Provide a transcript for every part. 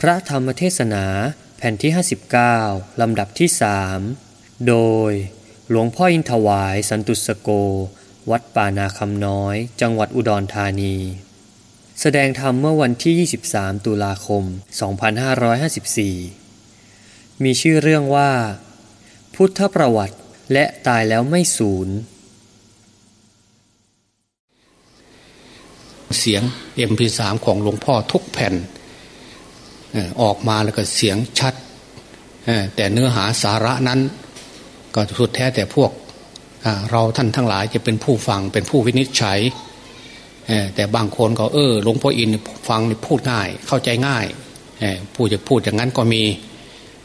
พระธรรมเทศนาแผ่นที่ 59 ลำดับที่สโดย หลวงพ่ออินทวายสันตุสโก วัดป่านาคำน้อย จังหวัดอุดรธานี แสดงธรรมเมื่อวันที่ 23 ตุลาคม 2554 มีชื่อเรื่องว่า พุทธประวัติและตายแล้วไม่สูญเสียง MP3 ของหลวงพ่อทุกแผ่น ออกมาแล้วก็เสียงชัด แต่เนื้อหาสาระนั้น ก็สุดแท้แต่พวกเราท่านทั้งหลายจะเป็นผู้ฟังเป็นผู้วินิจฉัย แต่บางคนก็เออหลวงพ่ออินฟังพูดง่ายเข้าใจง่ายผู้จะพูดอย่างนั้นก็มี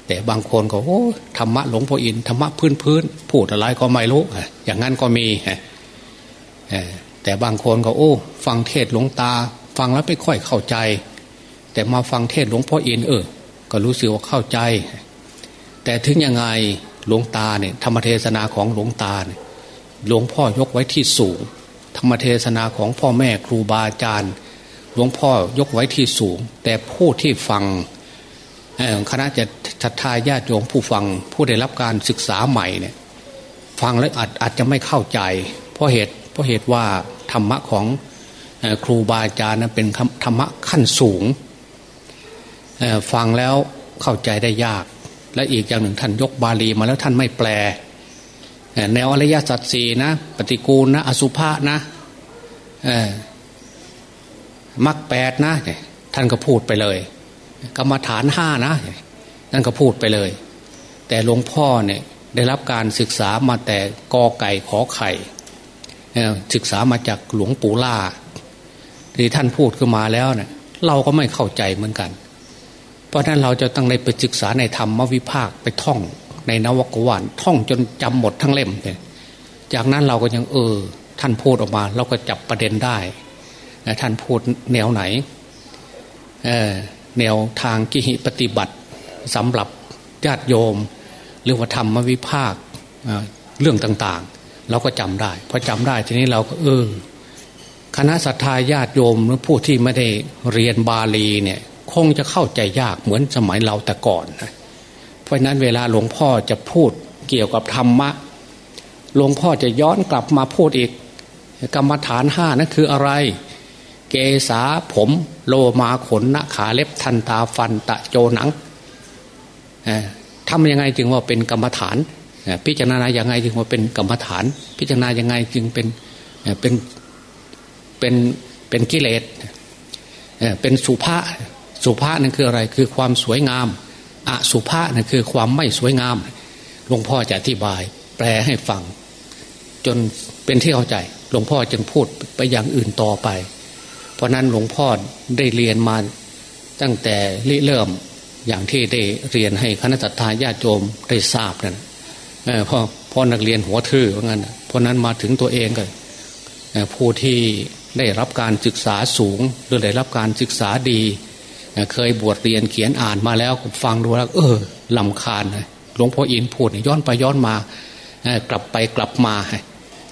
แต่บางคนก็โอ้ธรรมะหลวงพ่ออินธรรมะพื้นพื้นพูดอะไรก็ไม่รู้อย่างนั้นก็มีแต่บางคนก็โอ้ ฟังเทศหลวงตา ฟังแล้วไม่ค่อยเข้าใจ แต่มาฟังเทศหลวงพ่ออินเออ ก็รู้สึกว่าเข้าใจ แต่ถึงยังไงหลวงตาเนี่ยธรรมเทศนาของหลวงตาเนี่ยหลวงพ่อยกไว้ที่สูง ธรรมเทศนาของพ่อแม่ครูบาอาจารย์ หลวงพ่อยกไว้ที่สูง แต่ผู้ที่ฟังคณะจะทัดทายญาติโยมผู้ฟังผู้ได้รับการศึกษาใหม่เนี่ยฟังแล้วอาจอาจจะไม่เข้าใจ เพราะเหตุเพราะเหตุว่าธรรมะของครูบาอาจารย์นั้นเป็นธรรมะขั้นสูง ฟังแล้วเข้าใจได้ยาก และอีกอย่างหนึ่งท่านยกบาลีมาแล้วท่านไม่แปล แนวอริยสัจสีนะ ปฏิกูลนะ อสุภะนะมักแปดนะท่านก็พูดไปเลย กรรมฐานห้านะท่านก็พูดไปเลย แต่หลวงพ่อเนี่ยได้รับการศึกษามาแต่กอไก่ขอไข่ศึกษามาจากหลวงปู่ล่าที่ท่านพูดขึ้นมาแล้วเนี่ยเราก็ไม่เข้าใจเหมือนกัน เพราะนั้นเราจะต้องในไปศึกษาในธรรมวิภาคไปท่องในนวกวานท่องจนจำหมดทั้งเล่มเลยจากนั้นเราก็ยังเออ ท่านพูดออกมา เราก็จับประเด็นได้ท่านพูดแนวไหนแนวทางกิหิปฏิบัติสำหรับญาติโยม หรือว่าธรรมวิภาคเรื่องต่างๆ เราก็จำได้พอจำได้ทีนี้เราก็เออคณะสัตยาญาติโยมหรือผู้ที่ไม่ได้เรียนบาลีเนี่ย คงจะเข้าใจยากเหมือนสมัยเราแต่ก่อนนะเพราะนั้นเวลาหลวงพ่อจะพูดเกี่ยวกับธรรมะหลวงพ่อจะย้อนกลับมาพูดอีก กรรมฐานห้านั่นคืออะไร เกษาผมโลมาขนนะขาเล็บทันตาฟันตะโจหนังทำยังไงจึงว่าเป็นกรรมฐาน พิจารณาอย่างไงจึงว่าเป็นกรรมฐาน พิจารณาอย่างไงจึงเป็นเป็นเป็นเป็นกิเลสเป็นสุภาษ สุภาพนั่นคืออะไรคือความสวยงามอสุภาพนั่นคือความไม่สวยงามหลวงพ่อจะอธิบาย แปลให้ฟัง จนเป็นที่เข้าใจหลวงพ่อจึงพูดไปอย่างอื่นต่อไป เพราะนั้นหลวงพ่อได้เรียนมาตั้งแต่ริเริ่มอย่างที่ได้เรียนให้คณะสัตยาญาติโยมได้ทราบนั่นเพราะพอนักเรียนหัวทื่อเพราะงั้นเพราะนั้นมาถึงตัวเองก็ผู้ที่ได้รับการศึกษาสูงหรือได้รับการศึกษาดี เคยบวชเรียนเขียนอ่านมาแล้วฟังดูแล้ว เออลำคาญหลวงพ่ออินพูดย้อนไปย้อนมากลับไปกลับมา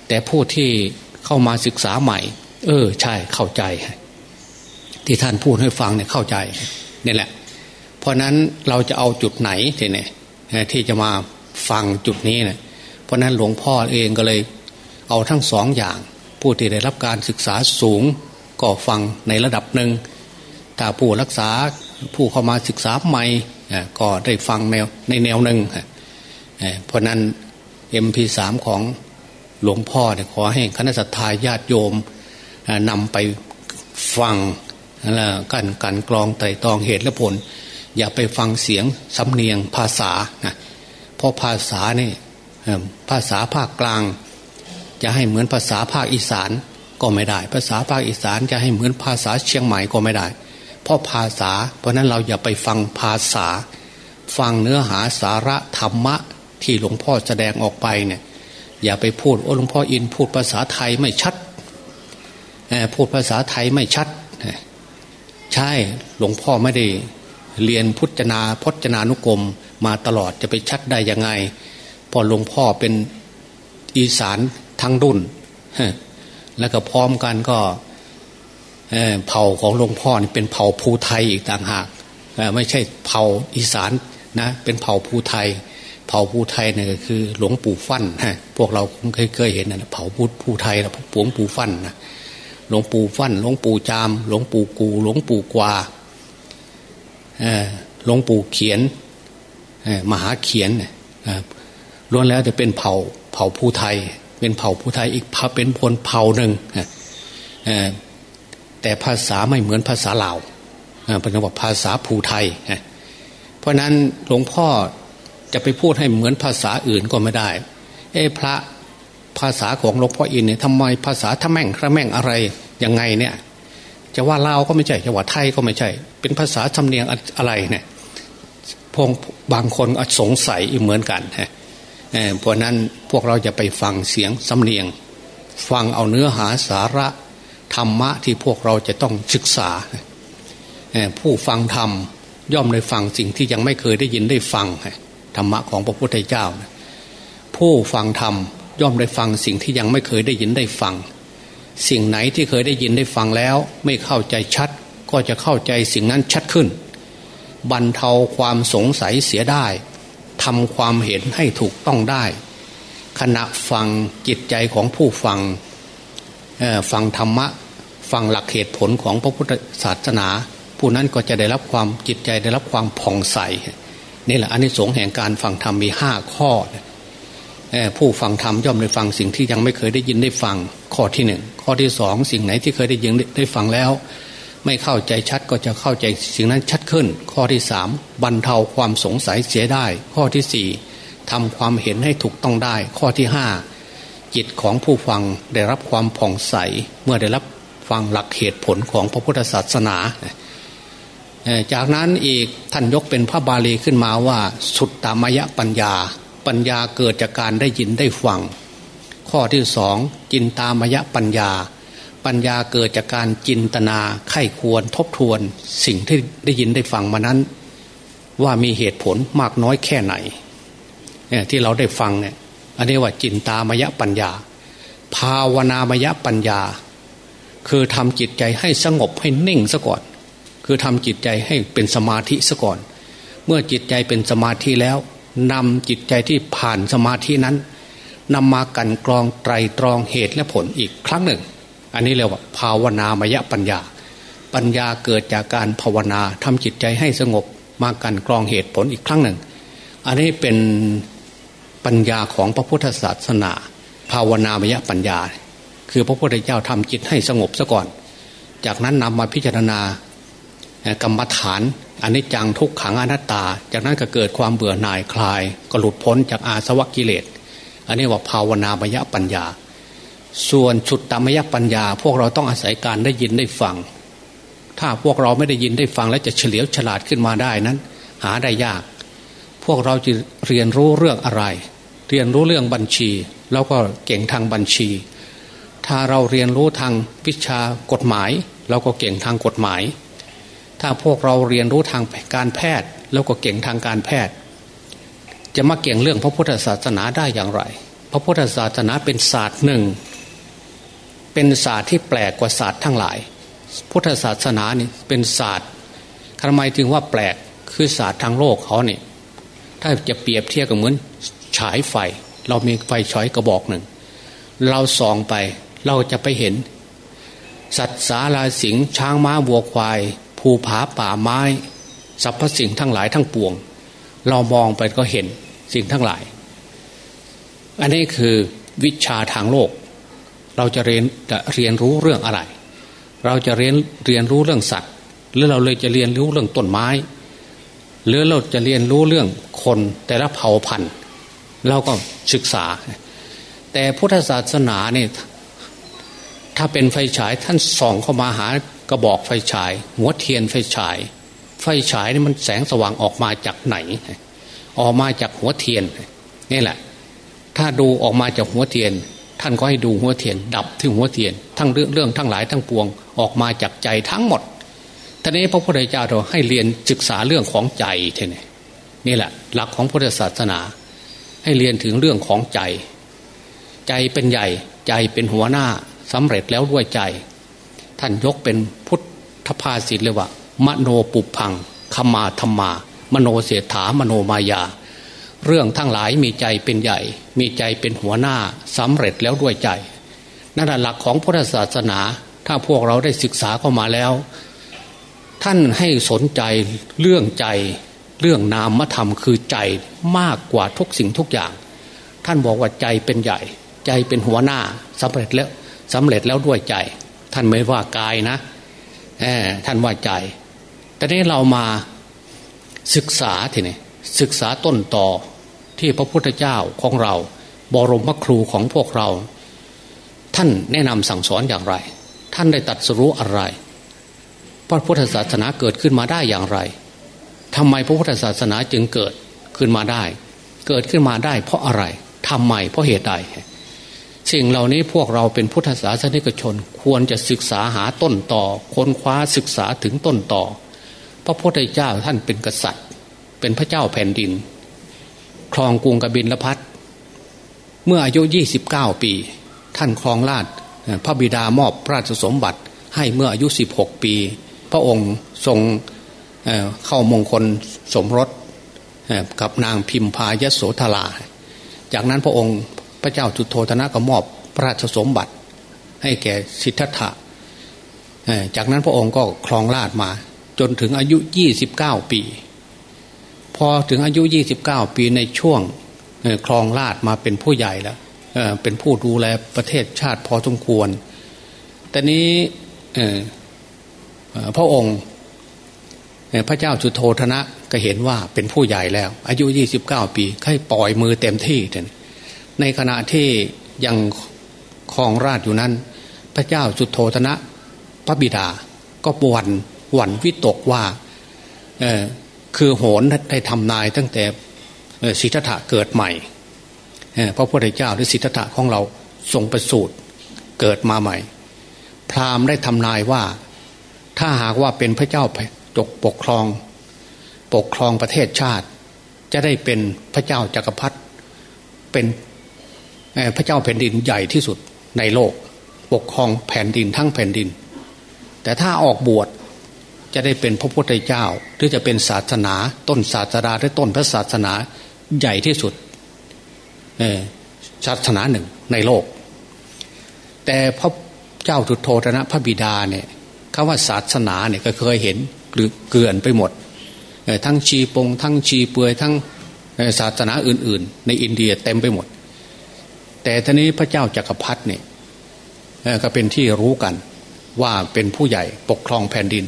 แต่ผู้ที่เข้ามาศึกษาใหม่ เออ ใช่เข้าใจ ที่ท่านพูดให้ฟังเนี่ยเข้าใจนี่แหละ เพราะนั้นเราจะเอาจุดไหนทีเนี่ยที่จะมาฟังจุดนี้เนะี่ยเพราะนั้นหลวงพ่อเองก็เลยเอาทั้งสองอย่าง ผู้ที่ได้รับการศึกษาสูง ก็ฟังในระดับหนึ่ง ถ้าผู้รักษาผู้เข้ามาศึกษาใหม่ก็ได้ฟังแนวในแนวหนึ่งเพราะนั้นเอ็มพีสามของหลวงพ่อขอให้คณะสัตยาญาติโยมนำไปฟังกันกันกรองไต่ตองเหตุและผล อย่าไปฟังเสียงสำเนียงภาษานะเพราะภาษานี่ภาษาภาคกลาง จะให้เหมือนภาษาภาคอีสานก็ไม่ได้ ภาษาภาคอีสานจะให้เหมือนภาษาเชียงใหม่ก็ไม่ได้ เพราะภาษา เพราะนั้นเราอย่าไปฟังภาษา ฟังเนื้อหาสาระธรรมะที่หลวงพ่อแสดงออกไปเนี่ยอย่าไปพูดโอ้หลวงพ่ออินพูดภาษาไทยไม่ชัดพูดภาษาไทยไม่ชัด ใช่หลวงพ่อไม่ได้เรียนพุทธนาพจนานุกรม มาตลอดจะไปชัดได้ยังไง พอหลวงพ่อเป็นอีสานทั้งรุ่น แล้วก็พร้อมกันก็ เผ่าของหลวงพ่อนี่เป็นเผ่าภูไทยอีกต่างหากไม่ใช่เผ่าอีสานนะเป็นเผ่าภูไทย เผ่าภูไทยเนี่ยคือหลวงปู่ฟั่นฮะพวกเราเคยเคยเห็นนะเผ่าภูภูไทยนะหลวงปู่ฟั่นนะหลวงปู่ฟั่นหลวงปู่จาม หลวงปู่กู หลวงปู่กวาหลวงปู่เขียนมหาเขียนล้วนแล้วจะเป็นเผ่าเผ่าภูไทย เป็นเผ่าภูไทยอีกเป็นพลเผ่าหนึ่ง แต่ภาษาไม่เหมือนภาษาลาวเป็นว่าภาษาภูไทย เพราะนั้นหลวงพ่อจะไปพูดให้เหมือนภาษาอื่นก็ไม่ได้ เอ้พระภาษาของหลวงพ่ออินเนี่ยทำไมภาษาทะแม่งทะแม่งอะไรยังไงเนี่ย จะว่าลาวก็ไม่ใช่จะว่าไทยก็ไม่ใช่ เป็นภาษาสำเนียงอะไรเนี่ยพงบางคนอสงสัยเหมือนกันฮะเพราะนั้นพวกเราจะไปฟังเสียงสำเนียง ฟังเอาเนื้อหาสาระ ธรรมะที่พวกเราจะต้องศึกษา ผู้ฟังธรรมย่อมได้ฟังสิ่งที่ยังไม่เคยได้ยินได้ฟังธรรมะของพระพุทธเจ้า ผู้ฟังธรรมย่อมได้ฟังสิ่งที่ยังไม่เคยได้ยินได้ฟัง สิ่งไหนที่เคยได้ยินได้ฟังแล้ว ไม่เข้าใจชัด ก็จะเข้าใจสิ่งนั้นชัดขึ้น บรรเทาความสงสัยเสียได้ทำความเห็นให้ถูกต้องได้ ขณะฟังจิตใจของผู้ฟัง ฟังธรรมะฟังหลักเหตุผลของพระพุทธศาสนา ผู้นั้นก็จะได้รับความจิตใจได้รับความผ่องใสนี่แหละอันนี้สงแห่งการฟังธรรมมีห้าข้อผู้ฟังธรรมย่อมได้ฟังสิ่งที่ยังไม่เคยได้ยินได้ฟังข้อที่หนึ่งข้อที่สองสิ่งไหนที่เคยได้ยินได้ฟังแล้ว ไม่เข้าใจชัดก็จะเข้าใจสิ่งนั้นชัดขึ้น ข้อที่สามบรรเทาความสงสัยเสียได้ ข้อที่สี่ทำความเห็นให้ถูกต้องได้ ข้อที่ห้า จิตของผู้ฟังได้รับความผ่องใส เมื่อได้รับฟังหลักเหตุผลของพระพุทธศาสนา จากนั้นอีกท่านยกเป็นพระบาลีขึ้นมาว่า สุดตามยะปัญญา ปัญญาเกิดจากการได้ยินได้ฟัง ข้อที่สองจินตามยะปัญญา ปัญญาเกิดจากการจินตนาไข้ควรทบทวน สิ่งที่ได้ยินได้ฟังมานั้น ว่ามีเหตุผลมากน้อยแค่ไหนที่เราได้ฟังเนี่ย อันนี้ว่าจินตามยปัญญา ภาวนามยปัญญา คือทำจิตใจให้สงบให้นิ่งซะก่อน คือทำจิตใจให้เป็นสมาธิซะก่อน เมื่อจิตใจเป็นสมาธิแล้วนำจิตใจที่ผ่านสมาธินั้นนำมากันกรองไตรตรองเหตุและผลอีกครั้งหนึ่ง อันนี้เรียกว่า ภาวนามยปัญญา ปัญญาเกิดจากการภาวนาทำจิตใจให้สงบมากันกรองเหตุผลอีกครั้งหนึ่ง อันนี้เป็น ปัญญาของพระพุทธศาสนา ภาวนามยปัญญา คือพระพุทธเจ้าทำจิตให้สงบซะก่อน จากนั้นนำมาพิจารณากรรมฐานอันนี้จังทุกขังอนัตตา จากนั้นก็เกิดความเบื่อหน่ายคลาย ก็หลุดพ้นจากอาสวะกิเลส อันนี้ว่าภาวนามยปัญญา ส่วนชุดตามยปัญญา พวกเราต้องอาศัยการได้ยินได้ฟัง ถ้าพวกเราไม่ได้ยินได้ฟังแล้วจะเฉลียวฉลาดขึ้นมาได้นั้น หาได้ยาก พวกเราจะเรียนรู้เรื่องอะไร เรียนรู้เรื่องบัญชีเราก็เก่งทางบัญชี ถ้าเราเรียนรู้ทางวิชากฎหมายเราก็เก่งทางกฎหมาย ถ้าพวกเราเรียนรู้ทางการแพทย์เราก็เก่งทางการแพทย์ จะมาเก่งเรื่องพระพุทธศาสนาได้อย่างไร พระพุทธศาสนาเป็นศาสตร์หนึ่ง เป็นศาสตร์ที่แปลกกว่าศาสตร์ทั้งหลาย พุทธศาสนานี่เป็นศาสตร์ทำไมถึงว่าแปลกคือศาสตร์ทางโลกเขาเนี่ย ถ้าจะเปรียบเทียบกับเหมือนฉายไฟ เรามีไฟฉายกระบอกหนึ่ง เราส่องไปเราจะไปเห็น สัตว์สาราสิงช้างม้าวัวควาย ภูผาป่าไม้สรรพสิ่งทั้งหลายทั้งปวง เรามองไปก็เห็นสิ่งทั้งหลาย อันนี้คือวิชาทางโลก เราจะเรียนจะเรียนรู้เรื่องอะไร เราจะเรียนเรียนรู้เรื่องสัตว์ หรือเราเลยจะเรียนรู้เรื่องต้นไม้ หรือเราจะเรียนรู้เรื่องคนแต่ละเผ่าพันธุ์เราก็ศึกษา แต่พุทธศาสนาเนี่ยถ้าเป็นไฟฉายท่านส่องเข้ามาหากระบอกไฟฉาย หัวเทียนไฟฉาย ไฟฉายนี่มันแสงสว่างออกมาจากไหน ออกมาจากหัวเทียนนี่แหละ ถ้าดูออกมาจากหัวเทียน ท่านก็ให้ดูหัวเทียน ดับที่หัวเทียน ทั้งเรื่องเรื่องทั้งหลายทั้งปวงออกมาจากใจทั้งหมด ทีนี้พระพุทธเจ้าเราให้เรียนศึกษาเรื่องของใจทีนี้นี่แหละ หลักของพุทธศาสนา ให้เรียนถึงเรื่องของใจ ใจเป็นใหญ่ใจเป็นหัวหน้าสำเร็จแล้วด้วยใจ ท่านยกเป็นพุทธภาษิตเลยว่า มโนปุพังขมาธรรมา มโนเสถามโนมายา เรื่องทั้งหลายมีใจเป็นใหญ่ มีใจเป็นหัวหน้าสำเร็จแล้วด้วยใจนั่นแหละหลักของพุทธศาสนา ถ้าพวกเราได้ศึกษาเข้ามาแล้ว ท่านให้สนใจเรื่องใจเรื่องนามธรรมคือใจมากกว่าทุกสิ่งทุกอย่าง ท่านบอกว่าใจเป็นใหญ่ ใจเป็นหัวหน้าสำเร็จแล้วสำเร็จแล้วด้วยใจ ท่านไม่ว่ากายนะท่านว่าใจ แต่นี้เรามาศึกษาทีนี้ศึกษาต้นต่อที่พระพุทธเจ้าของเรา บรมครูของพวกเรา ท่านแนะนำสั่งสอนอย่างไร ท่านได้ตัดสรู้อะไร พระพุทธศาสนาเกิดขึ้นมาได้อย่างไรทำไมพระพุทธศาสนาจึงเกิดขึ้นมาได้ เกิดขึ้นมาได้ เพราะอะไรทำไมเพราะเหตุใดสิ่งเหล่านี้พวกเราเป็นพุทธศาสนิกชน ควรจะศึกษาหาต้นต่อ ค้นคว้าศึกษาถึงต้นต่อ พระพุทธเจ้าท่านเป็นกษัตริย์ เป็นพระเจ้าแผ่นดิน ครองกรุงกบินละพัทเมื่ออายุ 29 ปี ท่านครองราชพระบิดามอบราชสมบัติให้เมื่ออายุ 16 ปี พระองค์ทรงเข้ามงคลสมรสกับนางพิมพายโสธรา จากนั้นพระองค์พระเจ้าจุโธธนะก็มอบพระราชสมบัติให้แก่สิทธัตถะจากนั้นพระองค์ก็ครองราชมา จนถึงอายุ 29 ปี พอถึงอายุ 29 ปีในช่วงครองราชมาเป็นผู้ใหญ่แล้วเป็นผู้ดูแลประเทศชาติพอสมควรแต่นี้ พระองค์พระเจ้าจุโธธนะก็เห็นว่าเป็นผู้ใหญ่แล้ว อายุ 29 ปีให้ปล่อยมือเต็มที่ในขณะที่ยังครองราชอยู่นั้น พระเจ้าจุโธธนะ พระบิดาก็ปวนหวั่นวิตกว่าคือโหนได้ทำนายตั้งแต่สิทธัตถะเกิดใหม่พระพุทธเจ้าหรือสิทธัตถะของเราทรงประสูติเกิดมาใหม่ พราหมณ์ได้ทำนายว่า ถ้าหากว่าเป็นพระเจ้าจกปกครอง ปกครองประเทศชาติ จะได้เป็นพระเจ้าจากักรพรรดิเป็นพระเจ้าแผ่นดินใหญ่ที่สุดในโลก ปกครองแผ่นดินทั้งแผ่นดิน แต่ถ้าออกบวชจะได้เป็นพระพุทธเจ้า หรือจะเป็นศาสนาต้นศาสนาหรือต้นพระศาสนาใหญ่ที่สุดศาสนาหนึ่งในโลก แต่พระเจ้าจุโธธนะพระบิดาเนี่ย คำว่าศาสนาเนี่ยก็เคยเห็นหรือเกลื่อนไปหมด ทั้งชีปง ทั้งชีเปือยทั้งศาสนาอื่น ๆ ในอินเดียเต็มไปหมด แต่ทีนี้พระเจ้าจากักรพรรดิเนี่ยก็เป็นที่รู้กันว่าเป็นผู้ใหญ่ปกครองแผ่นดิน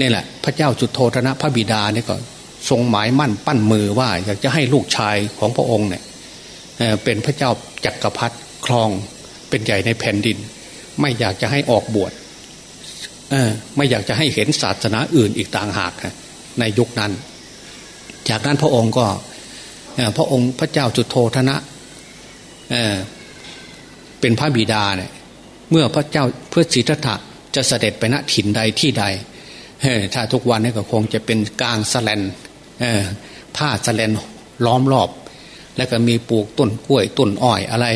นี่แหละ พระเจ้าจุดโทธนะพระบิดาเนี่ยก็ทรงหมายมั่นปั้นมือว่าอยากจะให้ลูกชายของพระองค์เนี่ยเป็นพระเจ้าจักรพรรดิครองเป็นใหญ่ในแผ่นดิน ไม่อยากจะให้ออกบวช ไม่อยากจะให้เห็นศาสนาอื่นอีกต่างหากในยุคนั้น จากนั้นพระองค์ก็พระองค์พระเจ้าจุโธธนะเป็นพระบิดาเนี่ยเมื่อพระเจ้าเพื่อสิทธะจะเสด็จไปณถิ่นใดที่ใดถ้าทุกวันนี้ก็คงจะเป็นกลางสแลนผ้าสแลนล้อมรอบ แล้วก็มีปลูกต้นกล้วยต้นอ้อยอะไร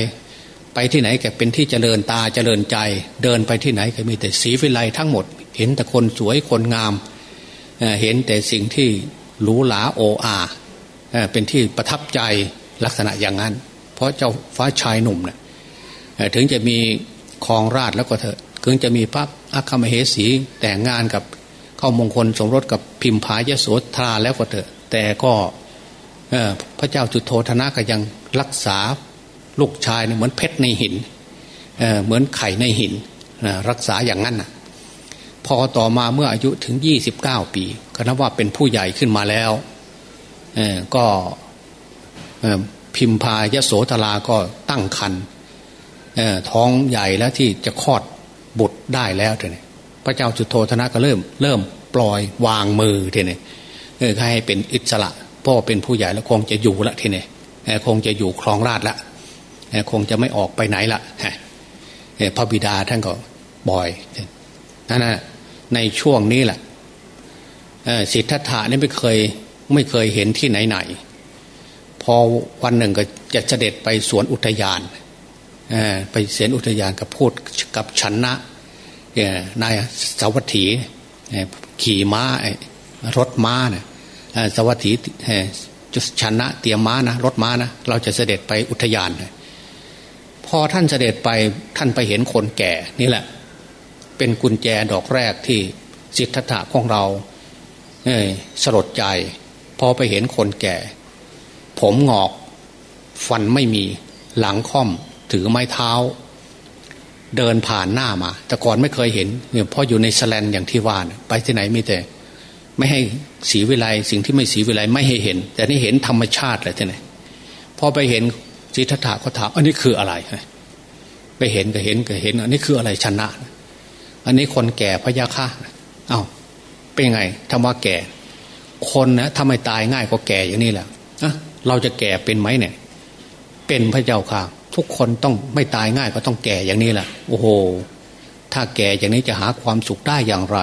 ไปที่ไหนก็เป็นที่เจริญตาเจริญใจ เดินไปที่ไหนก็มีแต่สีวิไลทั้งหมด เห็นแต่คนสวยคนงาม เห็นแต่สิ่งที่หรูหราโออาเป็นที่ประทับใจลักษณะอย่างนั้น เพราะเจ้าฟ้าชายหนุ่มนะ่ะถึงจะมีครองราชแล้วก็เถอะถึงจะมีพระอัคคมเหสีแต่งงานกับเข้ามงคลสมรสกับพิมพายโสธราแล้วก็เถอะ แต่ก็พระเจ้าจุดโทธนะก็ยังรักษา ลูกชายเหมือนเพชรในหินเเหมือนไข่ในหินรักษาอย่างนั้นนะพอต่อมาเมื่ออายุถึงยี่สิบเก้าปีก็นับว่าเป็นผู้ใหญ่ขึ้นมาแล้วก็พิมพายโสธราก็ตั้งคันท้องใหญ่แล้วที่จะคลอดบุตรได้แล้วเถอะพระเจ้าจุโธธนะก็เริ่ม เริ่มปล่อยวางมือทีนี้ให้เป็นอิสระพ่อเป็นผู้ใหญ่แล้วคงจะอยู่ละทีนี้คงจะอยู่ครองราชละ คงจะไม่ออกไปไหนละพระบิดาท่านก็บ่อยนั่นนะในช่วงนี้แหละสิทธัตถะนี่ไม่เคยไม่เคยเห็นที่ไหนไหนพอวันหนึ่งก็จะเสด็จไปสวนอุทยานไปเสียนอุทยานกับพูดกับชนะนายสวัตถีขี่ม้ารถม้านี่ยสวัสดีจะชนะเตรียมม้านะรถม้านะเราจะเสด็จไปอุทยาน พอท่านเสด็จไปท่านไปเห็นคนแก่นี่แหละ เป็นกุญแจดอกแรกที่สิทธัตถะของเราเสลดใจ พอไปเห็นคนแก่ ผมหงอก ฟันไม่มีหลังค่อม ถือไม้เท้า เดินผ่านหน้ามา แต่ก่อนไม่เคยเห็นเนี่ยพออยู่ในสแลนอย่างที่ว่านไปที่ไหนมีแต่ ไม่ให้สีวิไลสิ่งที่ไม่สีวิไลไม่ให้เห็น แต่นี่เห็นธรรมชาติเลยที่ไหนพอไปเห็น จิตถาก็ถามอันนี้คืออะไรไปเห็นก็เห็นก็เห็น อันนี้คืออะไรชนะ อันนี้คนแก่พยาค่าเอา้าเป็นไงธรรมะแก่ คนนะทำไมตายง่ายก็แก่อย่างนี้แหละอะเราจะแก่เป็นไหมเนี่ย เป็นพระเจ้าค่ะ ทุกคนต้องไม่ตายง่ายก็ต้องแก่อย่างนี้แหละโอ้โห ถ้าแก่อย่างนี้จะหาความสุขได้อย่างไร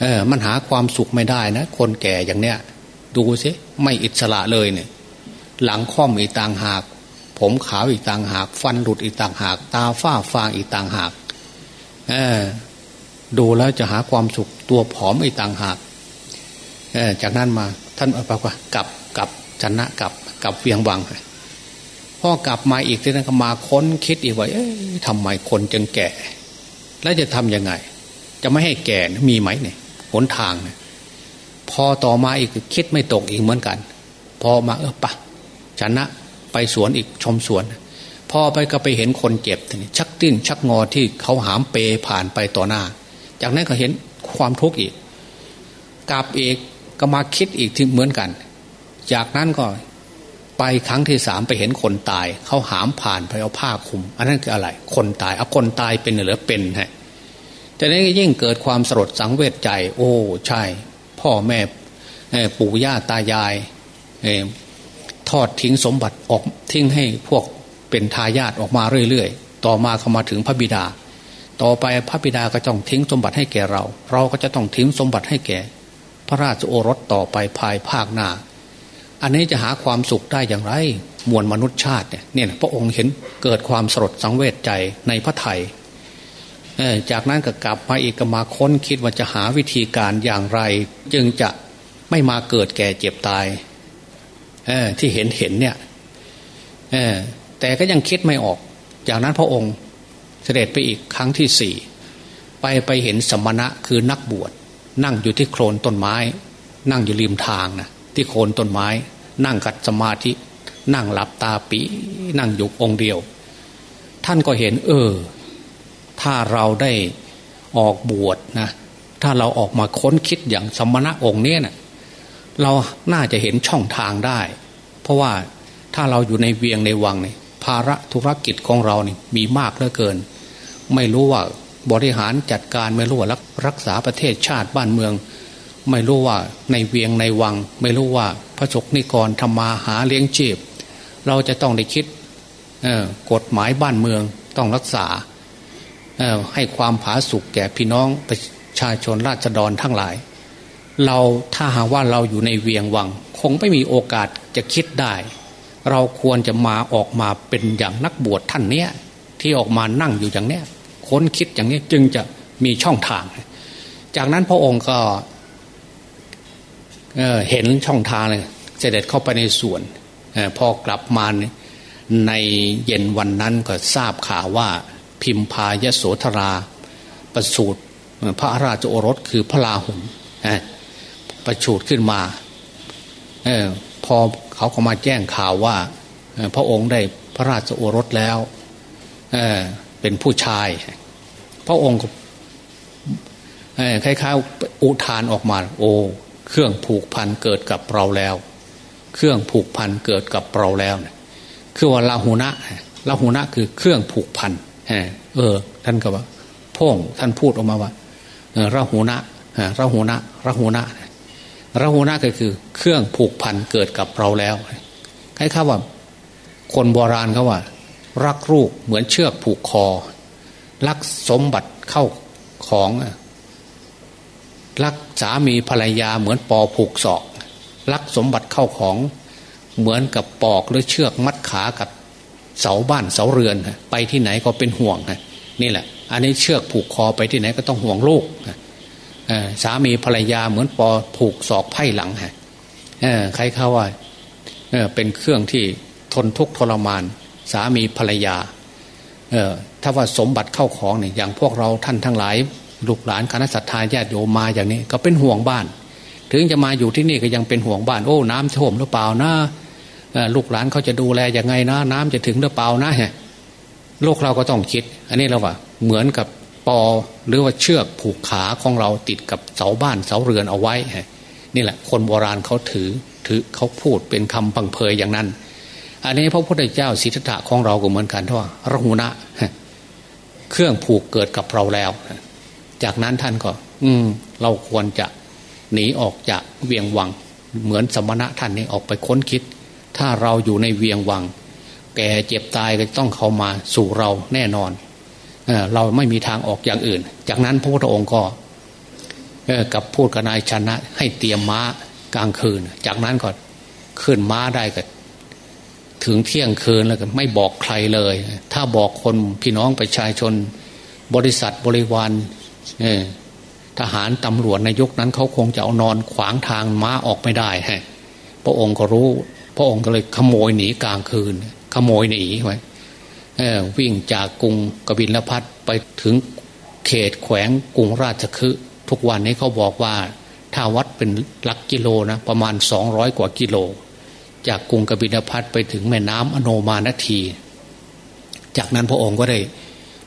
เออ มันหาความสุขไม่ได้นะคนแก่อย่างเนี้ยดูสิไม่อิสระเลยเนี่ย หลังค่อมอีกต่างหาก ผมขาวอีกต่างหาก ฟันหลุดอีกต่างหาก ตาฝ้าฟางอีกต่างหากเออดูแล้วจะหาความสุขตัวผอมอีกต่างหากจากนั้นมาท่านบอกว่ากลับกลับชนะกลับกลับเวียงวังพอกลับมาอีกทีนั้นก็มาค้นคิดอีกว่าทำไมคนจึงแก่ แล้วจะทํำยังไง จะไม่ให้แก่มีไหมเนี่ยหนทางเนี่ยพอต่อมาอีกคิดไม่ตกอีกเหมือนกัน พอมาเออปะ ชนะไปสวนอีกชมสวน พอไปก็ไปเห็นคนเจ็บชักติ้นชักงอที่เขาหามเปผ่านไปต่อหน้า จากนั้นก็เห็นความทุกข์อีกกลับอีกก็มาคิดอีกที่เหมือนกัน จากนั้นก็ไปครั้งที่สามไปเห็นคนตาย เขาหามผ่านไปเอาผ้าคลุม อันนั้นคืออะไร คนตายเอาคนตายเป็นหรือเป็นฮะแต่นี้นยิ่งเกิดความสลดสังเวชใจ โอ้ ใช่ พ่อแม่ปู่ย่าตายาย ทอดทิ้งสมบัติออกทิ้งให้พวกเป็นทายาทออกมาเรื่อยๆ ต่อมาเข้ามาถึงพระบิดา ต่อไปพระบิดาก็ต้องทิ้งสมบัติให้แก่เรา เราก็จะต้องทิ้งสมบัติให้แก่ พระราชโอรสต่อไปภายภาคหน้า อันนี้จะหาความสุขได้อย่างไร มวลมนุษยชาติเนี่ยเนี่ยพระองค์เห็นเกิดความสลดสังเวชใจในพระไทยจากนั้นก็กลับมาอีกมาค้นคิดว่าจะหาวิธีการอย่างไร จึงจะไม่มาเกิดแก่เจ็บตาย ที่เห็นเห็นเนี่ยแต่ก็ยังคิดไม่ออก จากนั้นพระองค์เสด็จไปอีกครั้งที่สี่ไปไปเห็นสมณะคือนักบวชนั่งอยู่ที่โคลนต้นไม้ นั่งอยู่ริมทางนะที่โคลนต้นไม้ นั่งกัดสมาธิ นั่งหลับตาปีนั่งอยู่องค์เดียว ท่านก็เห็น เออ ถ้าเราได้ออกบวชนะถ้าเราออกมาค้นคิดอย่างสมณะองค์เนี้ยนะ่ะ เราน่าจะเห็นช่องทางได้ เพราะว่าถ้าเราอยู่ในเวียงในวังเนี่ยภาระธุรกิจของเราเนี่ยมีมากเหลือเกิน ไม่รู้ว่าบริหารจัดการไม่รู้ว่ารักษาประเทศชาติบ้านเมือง ไม่รู้ว่าในเวียงในวัง ไม่รู้ว่าพระสกนิกรทำมาหาเลี้ยงชีพเราจะต้องได้คิดกฎหมายบ้านเมืองต้องรักษาให้ความผาสุกแก่พี่น้องประชาชนราษฎรทั้งหลาย เราถ้าหากว่าเราอยู่ในเวียงวัง คงไม่มีโอกาสจะคิดได้ เราควรจะมาออกมาเป็นอย่างนักบวชท่านเนี้ยที่ออกมานั่งอยู่อย่างเนี้ยค้นคิดอย่างนี้จึงจะมีช่องทาง จากนั้นพระองค์ก็เห็นช่องทางเลยเสด็จเข้าไปในสวนพอกลับมาในเย็นวันนั้นก็ทราบข่าวว่าพิมพายโสธราประสูตรพระราชโอรสคือพระลาหุน ประชูดขึ้นมาอพอเขาก็มาแจ้งข่าวว่าพระองค์ได้พระราชโอรสแล้วเเป็นผู้ชาย พระองค์คล้ายๆอุทานออกมา โอ้เครื่องผูกพันเกิดกับเราแล้ว เครื่องผูกพันเกิดกับเราแล้วคือว่าลาหูนะลาหูนะคือเครื่องผูกพันเออ ท่านก็ว่าพ่งท่านพูดออกมาว่าราหูนะราหูนะราหูนะ ราหูนะก็คือ เครื่องผูกพันเกิดกับเราแล้วคล้ายๆว่า คนโบราณเขาว่า รักลูกเหมือนเชือกผูกคอ รักสมบัติเข้าของรักสามีภรรยาเหมือนปอผูกศอก รักสมบัติเข้าของเหมือนกับปอกหรือเชือกมัดขากับเสาบ้านเสาเรือน ไปที่ไหนก็เป็นห่วงนี่แหละ อันนี้เชือกผูกคอไปที่ไหนก็ต้องห่วงลูก สามีภรรยาเหมือนปอผูกศอกไพ่หลังฮะใครเขาว่าเป็นเครื่องที่ทนทุกข์ทรมาน สามีภรรยาถ้าว่าสมบัติเข้าของเนี่ยอย่างพวกเราท่านทั้งหลายลูกหลานคณะสัตยาญาติโยมมาอย่างนี้ ก็เป็นห่วงบ้าน ถึงจะมาอยู่ที่นี่ก็ยังเป็นห่วงบ้านโอ้ น้ำท่วมหรือเปล่านะลูกหลานเขาจะดูแลยังไงนะ น้ำจะถึงหรือเปล่านะฮะโลกเราก็ต้องคิด อันนี้เราว่าเหมือนกับ ปอหรือว่าเชือกผูกขาของเราติดกับเสาบ้านเสาเรือนเอาไว้ นี่แหละ คนโบราณเขาถือถือเขาพูดเป็นคำพังเพยอย่างนั้น อันนี้พระพุทธเจ้าสิทธัตถะของเราก็เหมือนกันท่าระหุนะเครื่องผูกเกิดกับเราแล้ว จากนั้นท่านก็ อืม เราควรจะหนีออกจากเวียงวัง เหมือนสมณะท่านนี้ออกไปค้นคิด ถ้าเราอยู่ในเวียงวัง แก่เจ็บตายก็ต้องเข้ามาสู่เราแน่นอน เราไม่มีทางออกอย่างอื่น จากนั้นพระพุทธองค์ก็กับพูดกับนายชนะ ให้เตรียมม้ากลางคืน จากนั้นก็ขึ้นม้าได้ก็ถึงเที่ยงคืนแล้วก็ไม่บอกใครเลย ถ้าบอกคนพี่น้องประชาชน บริษัทบริวารทหารตำรวจในยุคนั้นเขาคงจะเอานอนขวางทางม้าออกไม่ได้ฮะพระองค์ก็รู้ พระองค์ก็เลยขโมยหนีกลางคืน ขโมยหนีไว้ วิ่งจากกรุงกบิลพัทไปถึงเขตแขวงกรุงราชคฤห์ทุกวันนี้เขาบอกว่าถ้าวัดเป็นหลักกิโลนะประมาณสองร้อยกว่ากิโล จากกรุงกบิลพัทไปถึงแม่น้ำอโนมานที จากนั้นพระองค์ก็ได้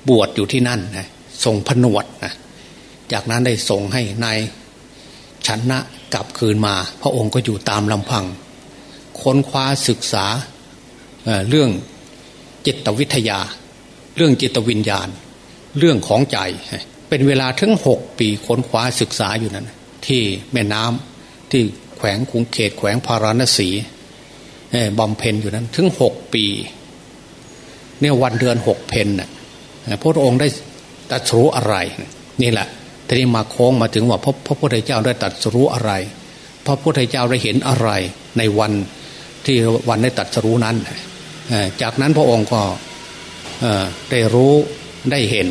บวชอยู่ที่นั่นนะทรงผนวดนะจากนั้นได้ส่งให้นายชนะกลับคืนมา พระองค์ก็อยู่ตามลำพัง ค้นคว้าศึกษาเรื่อง จิตวิทยา เรื่องจิตวิญญาณ เรื่องของใจ เป็นเวลาถึงหกปีค้นคว้าศึกษาอยู่นั้น ที่แม่น้ำที่แขวงคุงเขต แขวงพาราณสีบำเพ็ญอยู่นั้น ถึงหกปี เนี่ยวันเดือนหกเพนน่ะพระองค์ได้ตรัสรู้อะไร นี่แหละทีนี้มาโค้งมาถึงว่าพระพระพุทธเจ้าได้ตรัสรู้อะไร พระพุทธเจ้าได้เห็นอะไรในวันที่วันได้ตรัสรู้นั้น จากนั้นพระองค์ก็ได้รู้ได้เห็น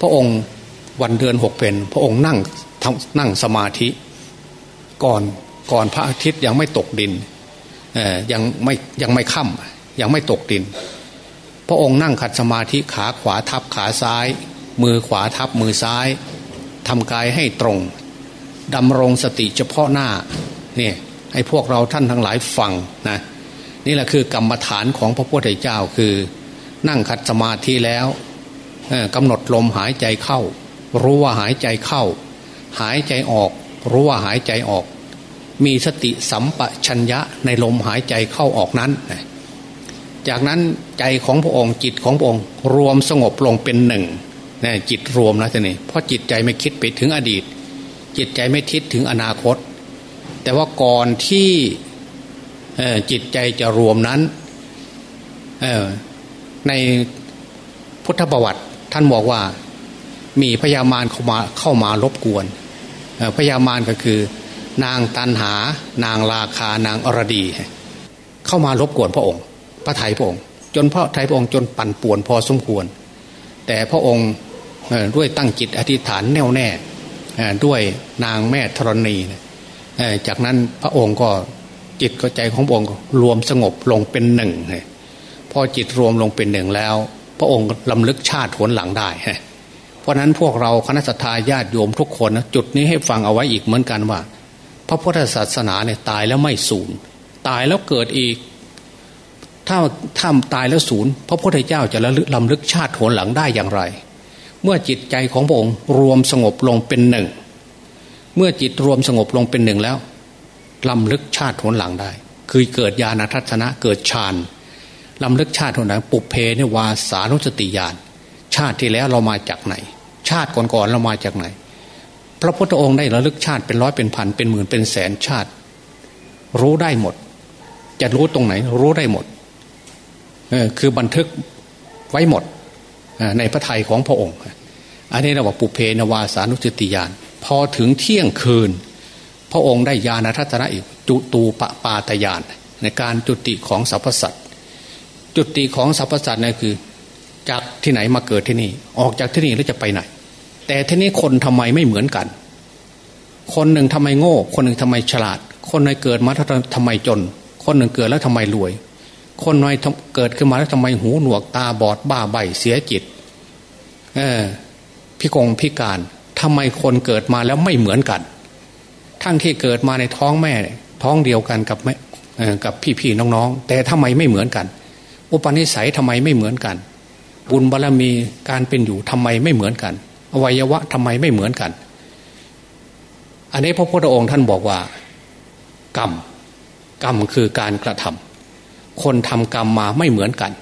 พระองค์วันเดือนหกเป็น พระองค์นั่งนั่งสมาธิ ก่อนก่อนพระอาทิตย์ยังไม่ตกดินยังไม่ยังไม่ค่ำยังไม่ตกดิน พระองค์นั่งขัดสมาธิขาขวาทับขาซ้าย มือขวาทับมือซ้ายทำกายให้ตรงดำรงสติเฉพาะหน้าเนี่ยให้พวกเราท่านทั้งหลายฟังนะ นี่แหละคือกรรมฐานของพระพุทธเจ้าคือ นั่งขัดสมาธิแล้วกำหนดลมหายใจเข้า รู้ว่าหายใจเข้า หายใจออก รู้ว่าหายใจออก มีสติสัมปชัญญะในลมหายใจเข้าออกนั้น จากนั้นใจของพระองค์จิตของพระองค์รวมสงบลงเป็นหนึ่งจิตรวมนะท่านี่เพราะจิตใจไม่คิดไปถึงอดีต จิตใจไม่คิดถึงอนาคต แต่ว่าก่อนที่ จิตใจจะรวมนั้นในพุทธประวัติท่านบอกว่ามีพญามารเข้ามาเข้ามารบกวนพญามารก็คือนางตันหานางราคานางอรดี เข้ามารบกวนพระองค์ พระไทยพระองค์ จนพระไทยพระองค์จนปั่นป่วนพอสมควร แต่พระองค์ด้วยตั้งจิตอธิษฐานแน่วแน่ด้วยนางแม่ธรณีจากนั้นพระองค์ก็ จิตกใจของพระองค์รวมสงบลงเป็นหนึ่งพอจิตรวมลงเป็นหนึ่งแล้ว พระองค์ลำลึกชาติหวนหลังได้เพราะนั้นพวกเราคณะสัตยาญาติโยมทุกคนนะจุดนี้ให้ฟังเอาไว้อีกเหมือนกันว่า พระพุทธศาสนาเนี่ยตายแล้วไม่สูญตายแล้วเกิดอีก ถ้าถ้าตายแล้วศูนย์พระพุทธเจ้าจะระลึกลำลึกชาติหวนหลังได้อย่างไร เมื่อจิตใจของพระองค์รวมสงบลงเป็นหนึ่ง เมื่อจิตรวมสงบลงเป็นหนึ่งแล้ว ลำลึกชาติหนหลังได้ คือเกิดญาณทัศนะเกิดฌานลำลึกชาติหนหลังปุเพเนวาสานุสติญาณชาติที่แล้วเรามาจากไหน ชาติก่อนๆเรามาจากไหน พระพุทธองค์ได้ระลึกชาติเป็นร้อยเป็นพันเป็นหมื่นเป็นแสนชาติ รู้ได้หมด จะรู้ตรงไหน รู้ได้หมดเออคือบันทึกไว้หมดในพระทัยของพระองค์ อันนี้เราว่าปุเพนวาสานุสติญาณพอถึงเที่ยงคืน พระองค์ได้ญาณทัศนะอีกจุตูปปาตยานในการจุติของสรรพสัตว์จุติของสรรพสัตว์นี่คือ จากที่ไหนมาเกิดที่นี่ ออกจากที่นี่แล้วจะไปไหน แต่ที่นี้คนทำไมไม่เหมือนกัน คนหนึ่งทำไมโง่ คนหนึ่งทำไมฉลาด คนหนึ่งเกิดมาทำไมจน คนหนึ่งเกิดแล้วทำไมรวย คนหนึ่งเกิดขึ้นมาแล้วทำไมหูหนวกตาบอดบ้าใบเสียจิต เออพิกงพิการทำไมคนเกิดมาแล้วไม่เหมือนกัน ทั้งที่เกิดมาในท้องแม่ ท้องเดียวกันกับแม่กับพี่ๆน้องๆ แต่ทำไมไม่เหมือนกัน อุปนิสัยทำไมไม่เหมือนกัน บุญบารรมีการเป็นอยู่ทำไมไม่เหมือนกัน อวัยวะทำไมไม่เหมือนกัน อันนี้พระพุทธองค์ท่านบอกว่า กรรมกรรมคือการกระทำคนทำกรรมมาไม่เหมือนกัน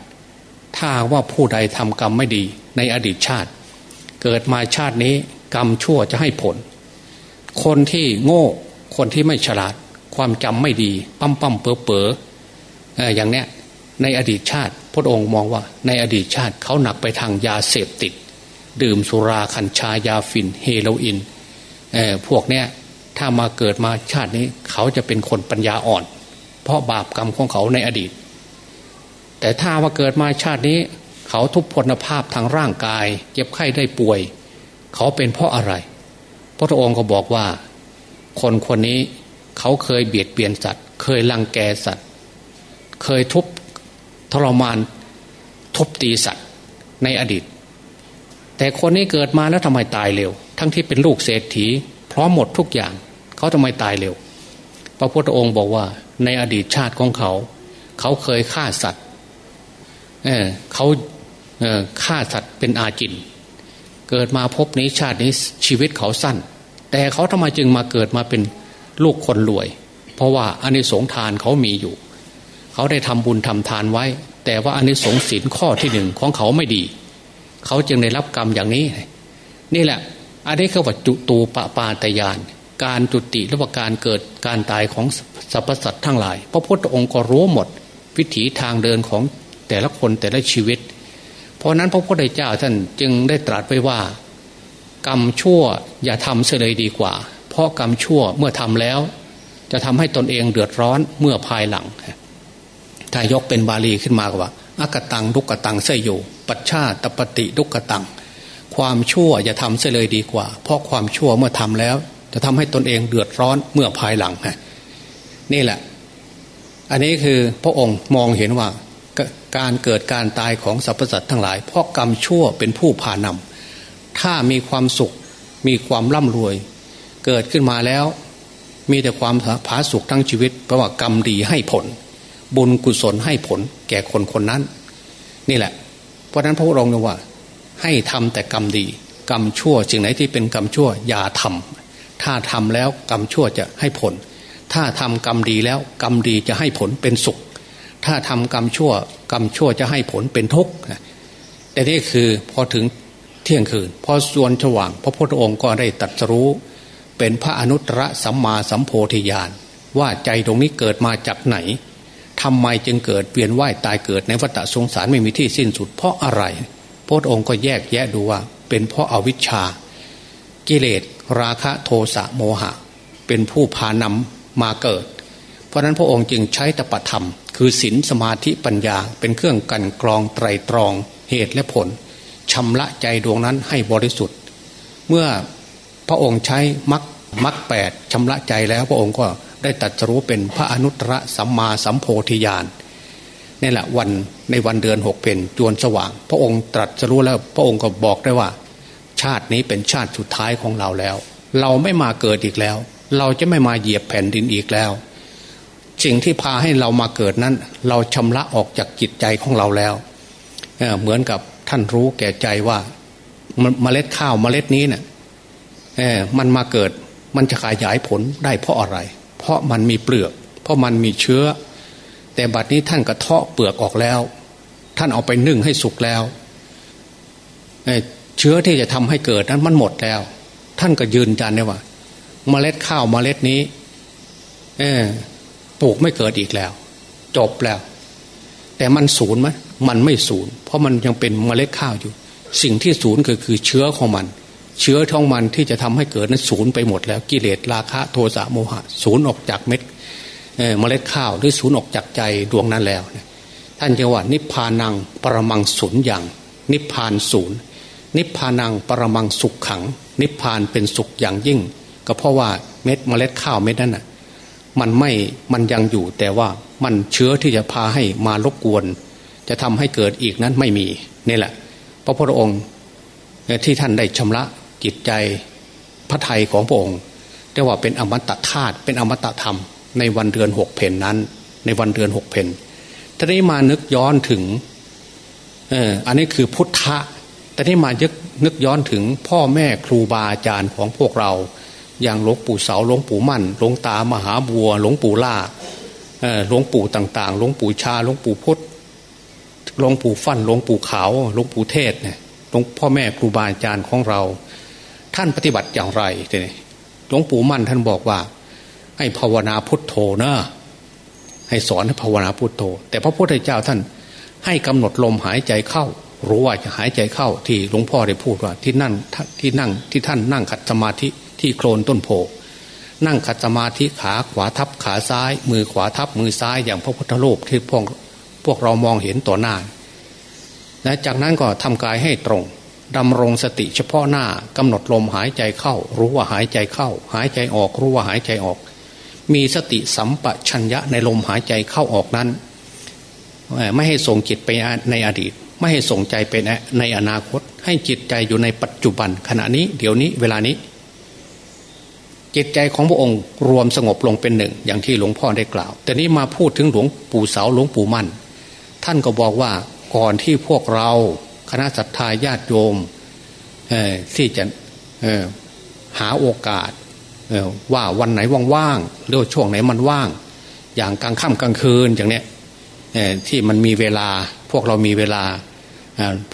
ถ้าว่าผู้ใดทำกรรมไม่ดีในอดีตชาติ เกิดมาชาตินี้กรรมชั่วจะให้ผล คนที่โง่ คนที่ไม่ฉลาด ความจำไม่ดี ปั้มปั้มเป๋อเป๋ออย่างเนี้ยในอดีตชาติพระองค์มองว่า ในอดีตชาติเขาหนักไปทางยาเสพติด ดื่มสุราคัญชายาฝิ่นเฮโรอีนพวกเนี้ยถ้ามาเกิดมาชาตินี้เขาจะเป็นคนปัญญาอ่อน เพราะบาปกรรมของเขาในอดีต แต่ถ้าว่าเกิดมาชาตินี้ เขาทุพพลภาพทางร่างกาย เจ็บไข้ได้ป่วย เขาเป็นเพราะอะไร พระองค์ก็บอกว่า คนคนนี้เขาเคยเบียดเบียนสัตว์ เคยลังแกสัตว์ เคยทุบทรมานทุบตีสัตว์ในอดีต แต่คนนี้เกิดมาแล้วทำไมตายเร็ว ทั้งที่เป็นลูกเศรษฐี พร้อมหมดทุกอย่าง เขาทำไมตายเร็ว พระพุทธองค์บอกว่า ในอดีตชาติของเขา เขาเคยฆ่าสัตว์เเขาฆ่าสัตว์เป็นอาจิน เกิดมาพบนี้ชาตินี้ชีวิตเขาสั้น แต่เขาทำไมจึงมาเกิดมาเป็นลูกคนรวย เพราะว่าอานิสงส์ทานเขามีอยู่ เขาได้ทำบุญทำทานไว้ แต่ว่าอานิสงส์ศีลข้อที่หนึ่งของเขาไม่ดี เขาจึงได้รับกรรมอย่างนี้ นี่แหละ อันนี้คือว่าจุตูปปาตยาน การจุติหรือว่าการเกิดการตายของสรรพสัตว์ทั้งหลาย พระพุทธองค์ก็รู้หมด วิถีทางเดินของแต่ละคนแต่ละชีวิต เพราะนั้นพระพุทธเจ้าท่านจึงได้ตรัสไว้ว่า กรรมชั่วอย่าทำเสียเลยดีกว่า เพราะกรรมชั่วเมื่อทำแล้ว จะทำให้ตนเองเดือดร้อนเมื่อภายหลังถ้ายกเป็นบาลีขึ้นมากว่าอากตังดุกตังเสยอยู่ปัจฉาตปฏิดุกตัง ความชั่วอย่าทำเสียเลยดีกว่า เพราะความชั่วเมื่อทำแล้ว จะทำให้ตนเองเดือดร้อนเมื่อภายหลังนี่แหละ อันนี้คือพระองค์มองเห็นว่าการเกิดการตายของสรรพสัตว์ทั้งหลาย เพราะกรรมชั่วเป็นผู้พานำ ถ้ามีความสุข มีความร่ำรวย เกิดขึ้นมาแล้ว มีแต่ความผาสุขทั้งชีวิตเพราะว่ากรรมดีให้ผล บุญกุศลให้ผล แก่คนคนนั้น นี่แหละ เพราะนั้นพระองค์บอกว่า ให้ทำแต่กรรมดี กรรมชั่วสิ่งไหนที่เป็นกรรมชั่วอย่าทำถ้าทำแล้วกรรมชั่วจะให้ผล ถ้าทำกรรมดีแล้วกรรมดีจะให้ผลเป็นสุข ถ้าทำกรรมชั่ว กรรมชั่วจะให้ผลเป็นทุกข์แต่นี่คือพอถึง เที่ยงคืน พอส่วนฉว่าง พระพุทธองค์ก็ได้ตัดรู้ เป็นพระอนุตตรสัมมาสัมโพธิญาณว่าใจตรงนี้เกิดมาจากไหนทำไมจึงเกิดเปลี่ยนว่ายตายเกิดในวัฏสงสารไม่มีที่สิ้นสุดเพราะอะไร พระองค์ก็แยกแยะดูว่า เป็นเพราะอาวิชชา กิเลสราคะโทสะโมหะ เป็นผู้พานำมาเกิด เพราะนั้นพระองค์จึงใช้ตปธรรม คือศีลสมาธิปัญญาเป็นเครื่องกันกรองไตรตรองเหตุและผล ชำระใจดวงนั้นให้บริสุทธิ์ เมื่อพระองค์ใช้มักมักแปดชำระใจแล้วพระองค์ก็ได้ตัดสู้เป็นพระอนุตตรสัมมาสัมโพธิญาณนี่แหละวันในวันเดือนหกเป็นจวนสว่าง พระองค์ตรัสรู้แล้วพระองค์ก็บอกได้ว่า ชาตินี้เป็นชาติสุดท้ายของเราแล้ว เราไม่มาเกิดอีกแล้ว เราจะไม่มาเหยียบแผ่นดินอีกแล้วสิ่งที่พาให้เรามาเกิดนั้น เราชำระออกจากจิตใจของเราแล้วเเหมือนกับ ท่านรู้แก่ใจว่าเมล็ดข้าวเมล็ดนี้เนะี่ยมันมาเกิดมันจะขยายผลได้เพราะอะไร เพราะมันมีเปลือก เพราะมันมีเชื้อ แต่บัดนี้ท่านกระเทาะเปลือกออกแล้ว ท่านเอาไปนึ่งให้สุกแล้วเชื้อที่จะทำให้เกิดนั้นมันหมดแล้ว ท่านก็ยืนยันได้ว่า เมล็ดข้าวเมล็ดนี้เอปลูกไม่เกิดอีกแล้ว จบแล้ว แต่มันศูนย์ไหมมันไม่ศูนย์ เพราะมันยังเป็นเมล็ดข้าวอยู่ สิ่งที่ศูนย์ก็คือเชื้อของมัน เชื้อท้องมันที่จะทำให้เกิดนั้นศูนย์ไปหมดแล้วกิเลสราคะโทสะโมหะศูนย์ออกจากเม็ดเมล็ดข้าวหรือศูนย์ออกจากใจดวงนั้นแล้ว ท่านจะว่านิพพานังปรมังศูนย์อย่าง นิพพานศูนย์ นิพพานังปรมังสุขขัง นิพพานเป็นสุขอย่างยิ่ง ก็เพราะว่าเม็ดเมล็ดข้าวเม็ดนั้นน่ะ มันไม่มันยังอยู่แต่ว่ามันเชื้อที่จะพาให้มารบกวน จะทำให้เกิดอีกนั้นไม่มีนี่แหละ พระพุทธองค์ที่ท่านได้ชำระจิตใจพระไทยของพระองค์เรียกว่าเป็นอมตะธาตุเป็นอมตะธรรม ในวันเดือนหกเพนนั้น ในวันเดือนหกเพนทีนี้มานึกย้อนถึงเอออันนี้คือพุทธะแต่นี้มายึกนึกย้อนถึงพ่อแม่ครูบาอาจารย์ของพวกเรา อย่างหลวงปู่เสาหลวงปู่มั่นหลวงตามหาบัวหลวงปู่ล่าหลวงปู่ต่างๆหลวงปู่ชาหลวงปู่พุทธหลวงปู่ฟั่นหลวงปู่ขาวหลวงปู่เทศเนี่ยหลวงพ่อแม่ครูบาอาจารย์ของเรา ท่านปฏิบัติอย่างไรเนี่ยหลวงปู่มั่นท่านบอกว่า ให้ภาวนาพุทโธนะให้สอนให้ภาวนาพุทโธ แต่พระพุทธเจ้าท่านให้กำหนดลมหายใจเข้า รู้ว่าจะหายใจเข้าที่หลวงพ่อได้พูดว่าที่นั่งที่นั่งที่ท่านนั่งขัดสมาธิ ที่โคลนต้นโพนั่งขัดสมาธิขาขวาทับขาซ้าย มือขวาทับมือซ้ายอย่างพระพุทธรูปที่พวกพวกเรามองเห็นต่อหน้าและจากนั้นก็ทำกายให้ตรงดำรงสติเฉพาะหน้ากำหนดลมหายใจเข้า รู้ว่าหายใจเข้า หายใจออกรู้ว่าหายใจออก มีสติสัมปชัญญะในลมหายใจเข้าออกนั้น ไม่ให้ส่งจิตไปในอดีต ไม่ให้ส่งใจไปในอนาคต ให้จิตใจอยู่ในปัจจุบันขณะนี้ เดี๋ยวนี้เวลานี้ จิตใจของพระองค์รวมสงบลงเป็นหนึ่ง อย่างที่หลวงพ่อได้กล่าว แต่นี้มาพูดถึงหลวงปู่เสาหลวงปู่มั่น ท่านก็บอกว่าก่อนที่พวกเราคณะศรัทธาญาติโยมที่จะหาโอกาสว่าวันไหนว่างๆหรือช่วงไหนมันว่าง อย่างกลางค่ำกลางคืนอย่างเนี้ยที่มันมีเวลาพวกเรามีเวลา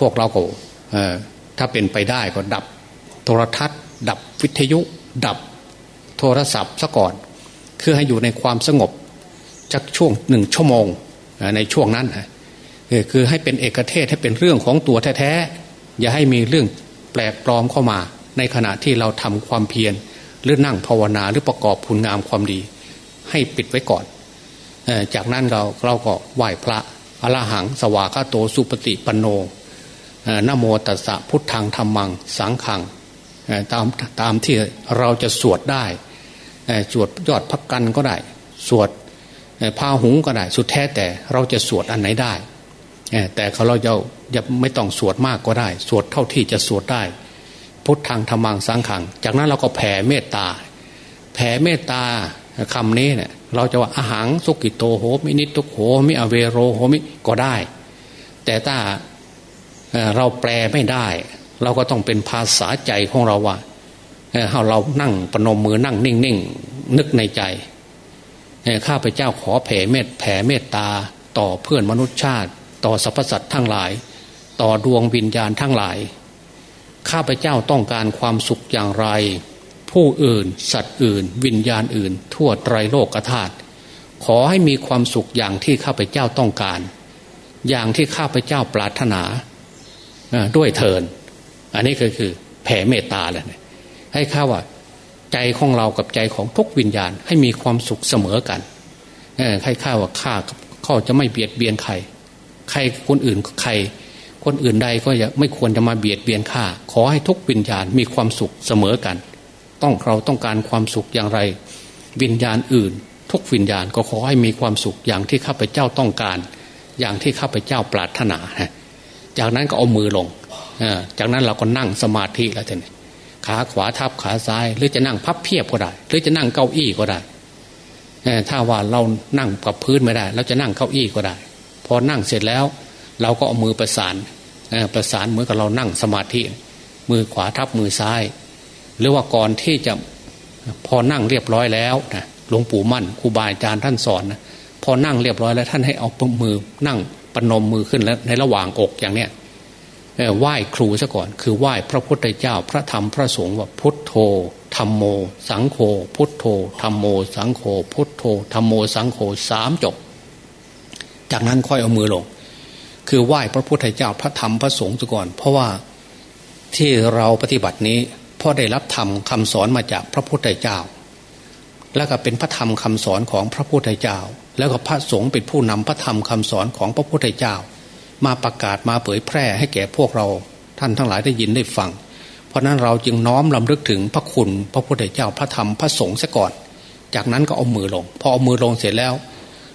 พวกเราก็ถ้าเป็นไปได้ก็ดับโทรทัศน์ ดับวิทยุ ดับ โทรศัพท์ซะก่อน คือให้อยู่ในความสงบจักช่วงหนึ่งชั่วโมงในช่วงนั้นคือให้เป็นเอกเทศให้เป็นเรื่องของตัวแท้ๆอย่าให้มีเรื่องแปลกปลอมเข้ามา ในขณะที่เราทำความเพียรหรือนั่งภาวนาหรือประกอบคุณงามความดี ให้ปิดไว้ก่อน จากนั้นเราเราก็ไหว้พระอรหัง สวากาโตสุปฏิปันโนนโมตัสสะพุทธังธรรมังสังขังตามตามที่เราจะสวดได้ สวดยอดพักกันก็ได้ สวดพาหุงก็ได้ สุดแท้แต่เราจะสวดอันไหนได้ แต่เขาเราจะจะไม่ต้องสวดมากก็ได้ สวดเท่าที่จะสวดได้พุทธังธรรมังสังขัง จากนั้นเราก็แผ่เมตตา แผ่เมตตาคำนี้เนี่ยเราจะว่าอาหารสุกิโตโหมินิตุโหมิอเวโรโหมิก็ได้ แต่ถ้าเราแปลไม่ได้ เราก็ต้องเป็นภาษาใจของเราว่า เราเรานั่งปนมมือนั่งนิ่งนิ่งนึกในใจข้าพเจ้าขอแผ่เมตแผ่เมตตา ต่อเพื่อนมนุษยชาติ ต่อสรรพสัตว์ทั้งหลาย ต่อดวงวิญญาณทั้งหลาย ข้าพเจ้าต้องการความสุขอย่างไร ผู้อื่น สัตว์อื่น วิญญาณอื่น ทั่วไตรโลกธาตุขอให้มีความสุขอย่างที่ข้าพเจ้าต้องการ อย่างที่ข้าพเจ้าปรารถนาด้วยเทิน อันนี้ก็คือแผ่เมตตาเลย ให้ข้าว่า ใจของเรากับใจของทุกวิญญาณ ให้มีความสุขเสมอกันให้ข้าว่าข้าเขาจะไม่เบียดเบียนใคร ใครคนอื่นใคร คนอื่นใดก็อย่าไม่ควรจะมาเบียดเบียนข้าขอให้ทุกวิญญาณมีความสุขเสมอกัน ต้องเราต้องการความสุขอย่างไร วิญญาณอื่น ทุกวิญญาณก็ขอให้มีความสุขอย่างที่ข้าพเจ้าต้องการ อย่างที่ข้าพเจ้าปรารถนาจากนั้นก็เอามือลงจากนั้นเราก็นั่งสมาธิแล้วท่าน ขาขวาทับขาซ้าย หรือจะนั่งพับเพียบก็ได้ หรือจะนั่งเก้าอี้ก็ได้ถ้าว่าเรานั่งกับพื้นไม่ได้ เราจะนั่งเก้าอี้ก็ได้ พอนั่งเสร็จแล้ว เราก็เอามือประสานประสานเหมือนกับเรานั่งสมาธิ มือขวาทับมือซ้าย หรือว่าก่อนที่จะพอนั่งเรียบร้อยแล้วนะหลวงปู่มั่นครูบาอาจารย์ท่านสอนนะพอนั่งเรียบร้อยแล้วท่านให้เอามือนั่งปนมมือขึ้นแล้วในระหว่างอกอย่างเนี้ย ไหว้ครูซะก่อน คือไหว้พระพุทธเจ้า พระธรรมพระสงฆ์ว่าพุทโธธรรมโม สังโฆพุทโธธรรมโม สังโฆพุทโธธรรมโมสังโฆสามจบ จากนั้นค่อยเอามือลง คือไหว้พระพุทธเจ้าพระธรรมพระสงฆ์ซะก่อน เพราะว่าที่เราปฏิบัตินี้พ่อได้รับธรรมคาสอนมาจากพระพุทธเจ้า แล้วก็เป็นพระธรรมคำสอนของพระพุทธเจ้า แล้วก็พระสงฆ์เป็นผู้นำพระธรรมคำสอนของพระพุทธเจ้า มาประกาศมาเผยแพร่ให้แก่พวกเราท่านทั้งหลายได้ยินได้ฟัง เพราะนั้นเราจึงน้อมลำลึกถึงพระคุณ พระพุทธเจ้าพระธรรมพระสงฆ์ซะก่อน จากนั้นก็เอามือลง พอเอามือลงเสร็จแล้ว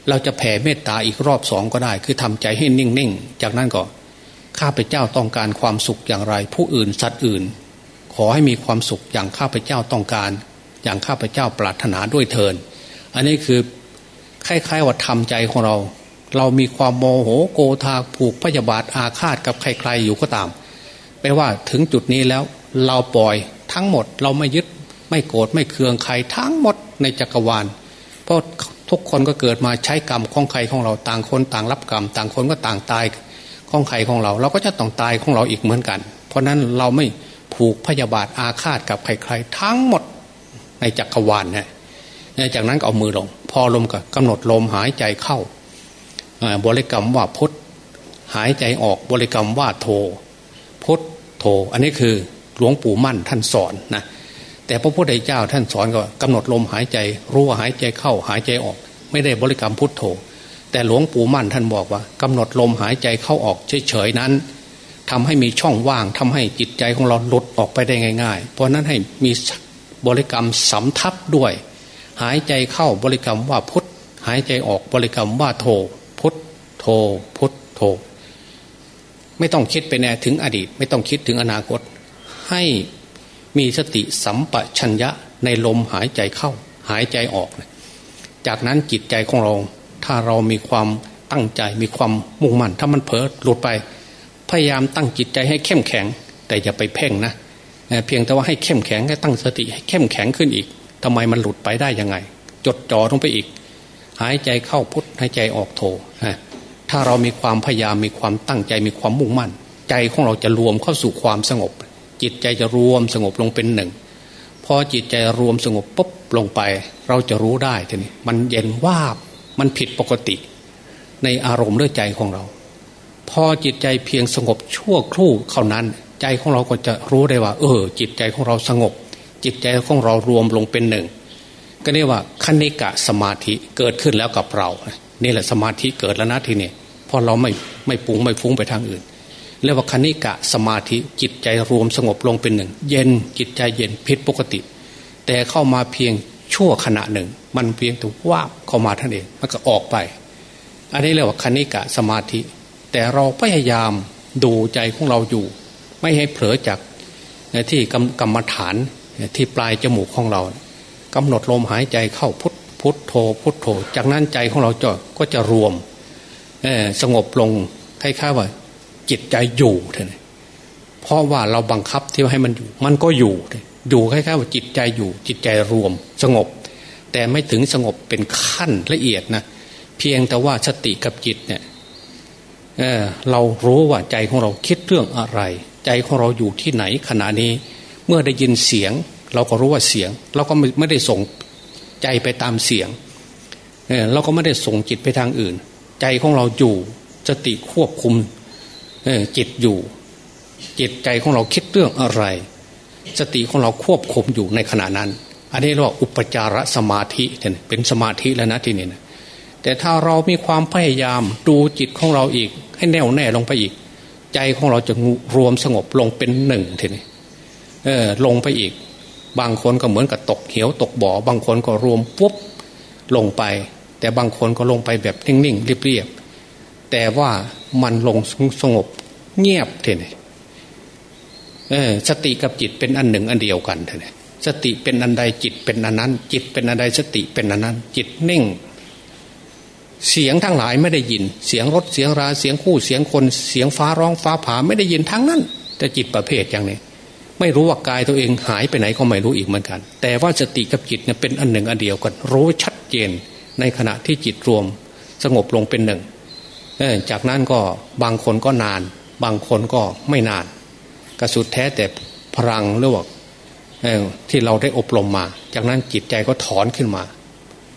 เราจะแผ่เมตตาอีกรอบสองก็ได้ คือทำใจให้นิ่งๆ จากนั้นก็ข้าพเจ้าต้องการความสุขอย่างไร ผู้อื่นสัตว์อื่น ขอให้มีความสุขอย่างข้าพเจ้าต้องการ อย่างข้าพเจ้าปรารถนาด้วยเทิน อันนี้คือคล้ายๆว่าทำใจของเรา เรามีความโมโหโกธาผูกพยาบาทอาฆาตกับใครๆอยู่ก็ตามแปลว่าถึงจุดนี้แล้วเราปล่อยทั้งหมด เราไม่ยึดไม่โกรธไม่เคืองใครทั้งหมดในจักรวาล เพราะทุกคนก็เกิดมาใช้กรรมของใครของเราต่างคนต่างรับกรรม ต่างคนก็ต่างตายของใครของเรา เราก็จะต้องตายของเราอีกเหมือนกัน เพราะนั้นเราไม่ผูกพยาบาทอาฆาตกับใครๆทั้งหมดในจักรวาลนะจากนั้นก็เอามือลง พอลมก็กำหนดลมหายใจเข้า บริกรรมว่าพุทหายใจออกบริกรรมว่าโท พุทโท อันนี้คือหลวงปู่มั่นท่านสอนนะแต่พระพุทธเจ้าท่านสอนก็กำหนดลมหายใจ รู้ว่าหายใจเข้าหายใจออก ไม่ได้บริกรรมพุทโธ แต่หลวงปู่มั่นท่านบอกว่ากำหนดลมหายใจเข้าออกเฉยๆนั้นทำให้มีช่องว่างทำให้จิตใจของเราหลุดออกไปได้ง่าย ๆ เพราะนั้นให้มีบริกรรมสำทับด้วย หายใจเข้าบริกรรมว่าพุทหายใจออกบริกรรมว่าโทพุท โทพุทโทไม่ต้องคิดไปแน่ถึงอดีต ไม่ต้องคิดถึงอนาคต ให้มีสติสัมปชัญญะในลมหายใจเข้า หายใจออก จากนั้นจิตใจของเรา ถ้าเรามีความตั้งใจมีความมุ่งมั่น ถ้ามันเผลอหลุดไป พยายามตั้งจิตใจให้เข้มแข็ง แต่อย่าไปเพ่งนะเพียงแต่ว่าให้เข้มแข็งให้ตั้งสติให้เข้มแข็งขึ้นอีกทำไมมันหลุดไปได้ยังไง จดจ่อลงไปอีก หายใจเข้าพุทหายใจออกโท ถ้าเรามีความพยายามมีความตั้งใจมีความมุ่งมั่น ใจของเราจะรวมเข้าสู่ความสงบ จิตใจจะรวมสงบลงเป็นหนึ่งพอจิตใจรวมสงบปุ๊บลงไป เราจะรู้ได้ทีนี้มันเย็นว่าบมันผิดปกติ ในอารมณ์เรื่อใจของเรา พอจิตใจเพียงสงบชั่วครู่เท่านั้น ใจของเราก็จะรู้ได้ว่า เออ จิตใจของเราสงบ จิตใจของเรารวมลงเป็นหนึ่ง ก็เรียกว่าคณิกะสมาธิเกิดขึ้นแล้วกับเรา นี่แหละสมาธิเกิดแล้วนะทีนี้พอเราไม่ไม่ปุงไม่ฟุ้งไปทางอื่นเรียกว่าคณิกะสมาธิจิตใจรวมสงบลงเป็นหนึ่ง เย็นจิตใจเย็นผิดปกติ แต่เข้ามาเพียงชั่วขณะหนึ่ง มันเพียงถูกว่าเข้ามาท่านเองมันก็ออกไป อันนี้เรียกว่าคณิกะสมาธิ แต่เราพยายามดูใจของเราอยู่ ไม่ให้เผลอจากที่กรรมฐานที่ปลายจมูกของเรากำหนดลมหายใจเข้าพุท พุทโธพุทโธ จากนั้นใจของเราจะก็จะรวมสงบลงคล้ายๆว่า จิตใจอยู่เท่านั้นเพราะว่าเราบังคับที่ให้มันอยู่ มันก็อยู่ อยู่คล้ายๆว่าจิตใจอยู่ จิตใจรวม สงบ แต่ไม่ถึงสงบเป็นขั้นละเอียดนะเพียงแต่ว่าสติกับจิตเนี่ยเเรารู้ว่าใจของเราคิดเรื่องอะไร ใจของเราอยู่ที่ไหนขณะนี้ เมื่อได้ยินเสียง เราก็รู้ว่าเสียง เราก็ไม่ได้ส่ง ใจไปตามเสียงเเราก็ไม่ได้ส่งจิตไปทางอื่น ใจของเราอยู่สติควบคุมจิตอยู่ จิตใจของเราคิดเรื่องอะไร สติของเราควบคุมอยู่ในขณะนั้น อันนี้เรียกว่าอุปจารสมาธิเป็นสมาธิแล้วนะที่นี่นะแต่ถ้าเรามีความพยายามดูจิตของเราอีก ให้แน่วแน่ลงไปอีก ใจของเราจะรวมสงบลงเป็นหนึ่งทีนี้เออลงไปอีก บางคนก็เหมือนกับตกเหวตกบ่อ บางคนก็รวมปุ๊บลงไป แต่บางคนก็ลงไปแบบนิ่งๆเรียบๆแต่ว่ามันลงสงบเงียบเท่นี่สติกับจิตเป็นอันหนึ่งอันเดียวกันเท่นี่สติเป็นอันใดจิตเป็นอันนั้น จิตเป็นอันใดสติเป็นอันนั้น จิตนิ่ง เสียงทั้งหลายไม่ได้ยิน เสียงรถเสียงราเสียงคู่เสียงคน เสียงฟ้าร้องฟ้าผ่าไม่ได้ยินทั้งนั้น แต่จิตประเภทอย่างนี้ ไม่รู้ว่ากายตัวเองหายไปไหนก็ไม่รู้อีกเหมือนกัน แต่ว่าสติกับจิตเนี่ยเป็นอันหนึ่งอันเดียวกัน รู้ชัดเจนในขณะที่จิตรวมสงบลงเป็นหนึ่งจากนั้นก็บางคนก็นาน บางคนก็ไม่นานก็สุดแท้แต่พลังหรือว่าที่เราได้อบรมมา จากนั้นจิตใจก็ถอนขึ้นมา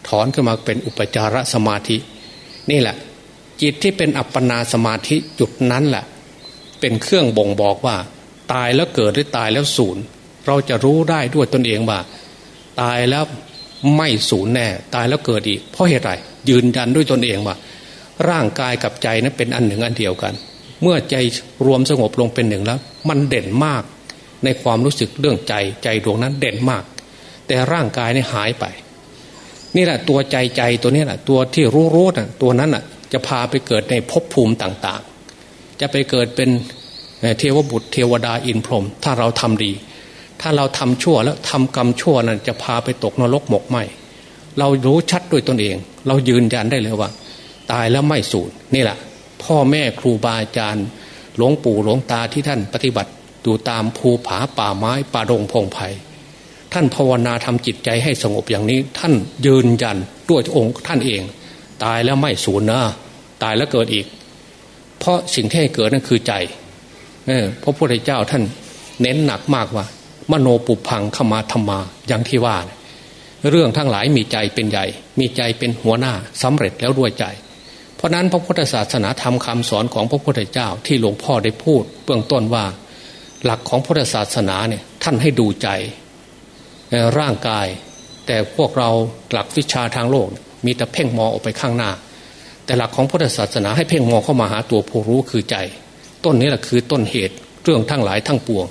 ถอนขึ้นมาเป็นอุปจารสมาธิ นี่แหละ จิตที่เป็นอัปปนาสมาธิจุดนั้นแหละ เป็นเครื่องบ่งบอกว่า ตายแล้วเกิดหรือตายแล้วสูญเราจะรู้ได้ด้วยตนเองว่าตายแล้วไม่สูญแน่ ตายแล้วเกิดอีก เพราะเหตุไรยืนยันด้วยตนเองว่า ร่างกายกับใจนั้นเป็นอันหนึ่งอันเดียวกัน เมื่อใจรวมสงบลงเป็นหนึ่งแล้ว มันเด่นมาก ในความรู้สึกเรื่องใจใจดวงนั้นเด่นมาก แต่ร่างกายนี่หายไป นี่แหละตัวใจใจตัวนี้แหละตัวที่รู้รู้น่ะตัวนั้นน่ะ จะพาไปเกิดในภพภูมิต่างๆ จะไปเกิดเป็น เทวบุตรเทวดาอินพรหมถ้าเราทำดี ถ้าเราทำชั่วแล้วทำกรรมชั่วนั้นจะพาไปตกนรกหมกไหมเรารู้ชัดด้วยตนเอง เรายืนยันได้เลยว่า ตายแล้วไม่สูญนี่แหละพ่อแม่ครูบาอาจารย์หลวงปู่หลวงตาที่ท่านปฏิบัติอยู่ตามภูผาป่าไม้ป่าดงพงไพ่ท่านภาวนาทำจิตใจให้สงบอย่างนี้ ท่านยืนยันด้วยองค์ท่านเอง ตายแล้วไม่สูญนะตายแล้วเกิดอีก เพราะสิ่งที่ให้เกิดนั่นคือใจ เออพระพุทธเจ้าท่านเน้นหนักมากว่า มโนปุพังขมาธรรมาอย่างที่ว่า เรื่องทั้งหลายมีใจเป็นใหญ่ มีใจเป็นหัวหน้าสำเร็จแล้วด้วยใจ เพราะนั้นพระพุทธศาสนาทำคำสอนของพระพุทธเจ้าที่หลวงพ่อได้พูด เบื้องต้นว่า หลักของพุทธศาสนาเนี่ยท่านให้ดูใจร่างกาย แต่พวกเราหลักวิชาทางโลก มีแต่เพ่งมองออกไปข้างหน้า แต่หลักของพุทธศาสนาให้เพ่งมองเข้ามาหาตัวผู้รู้คือใจ ต้นนี้แหละคือต้นเหตุเรื่องทั้งหลายทั้งปวง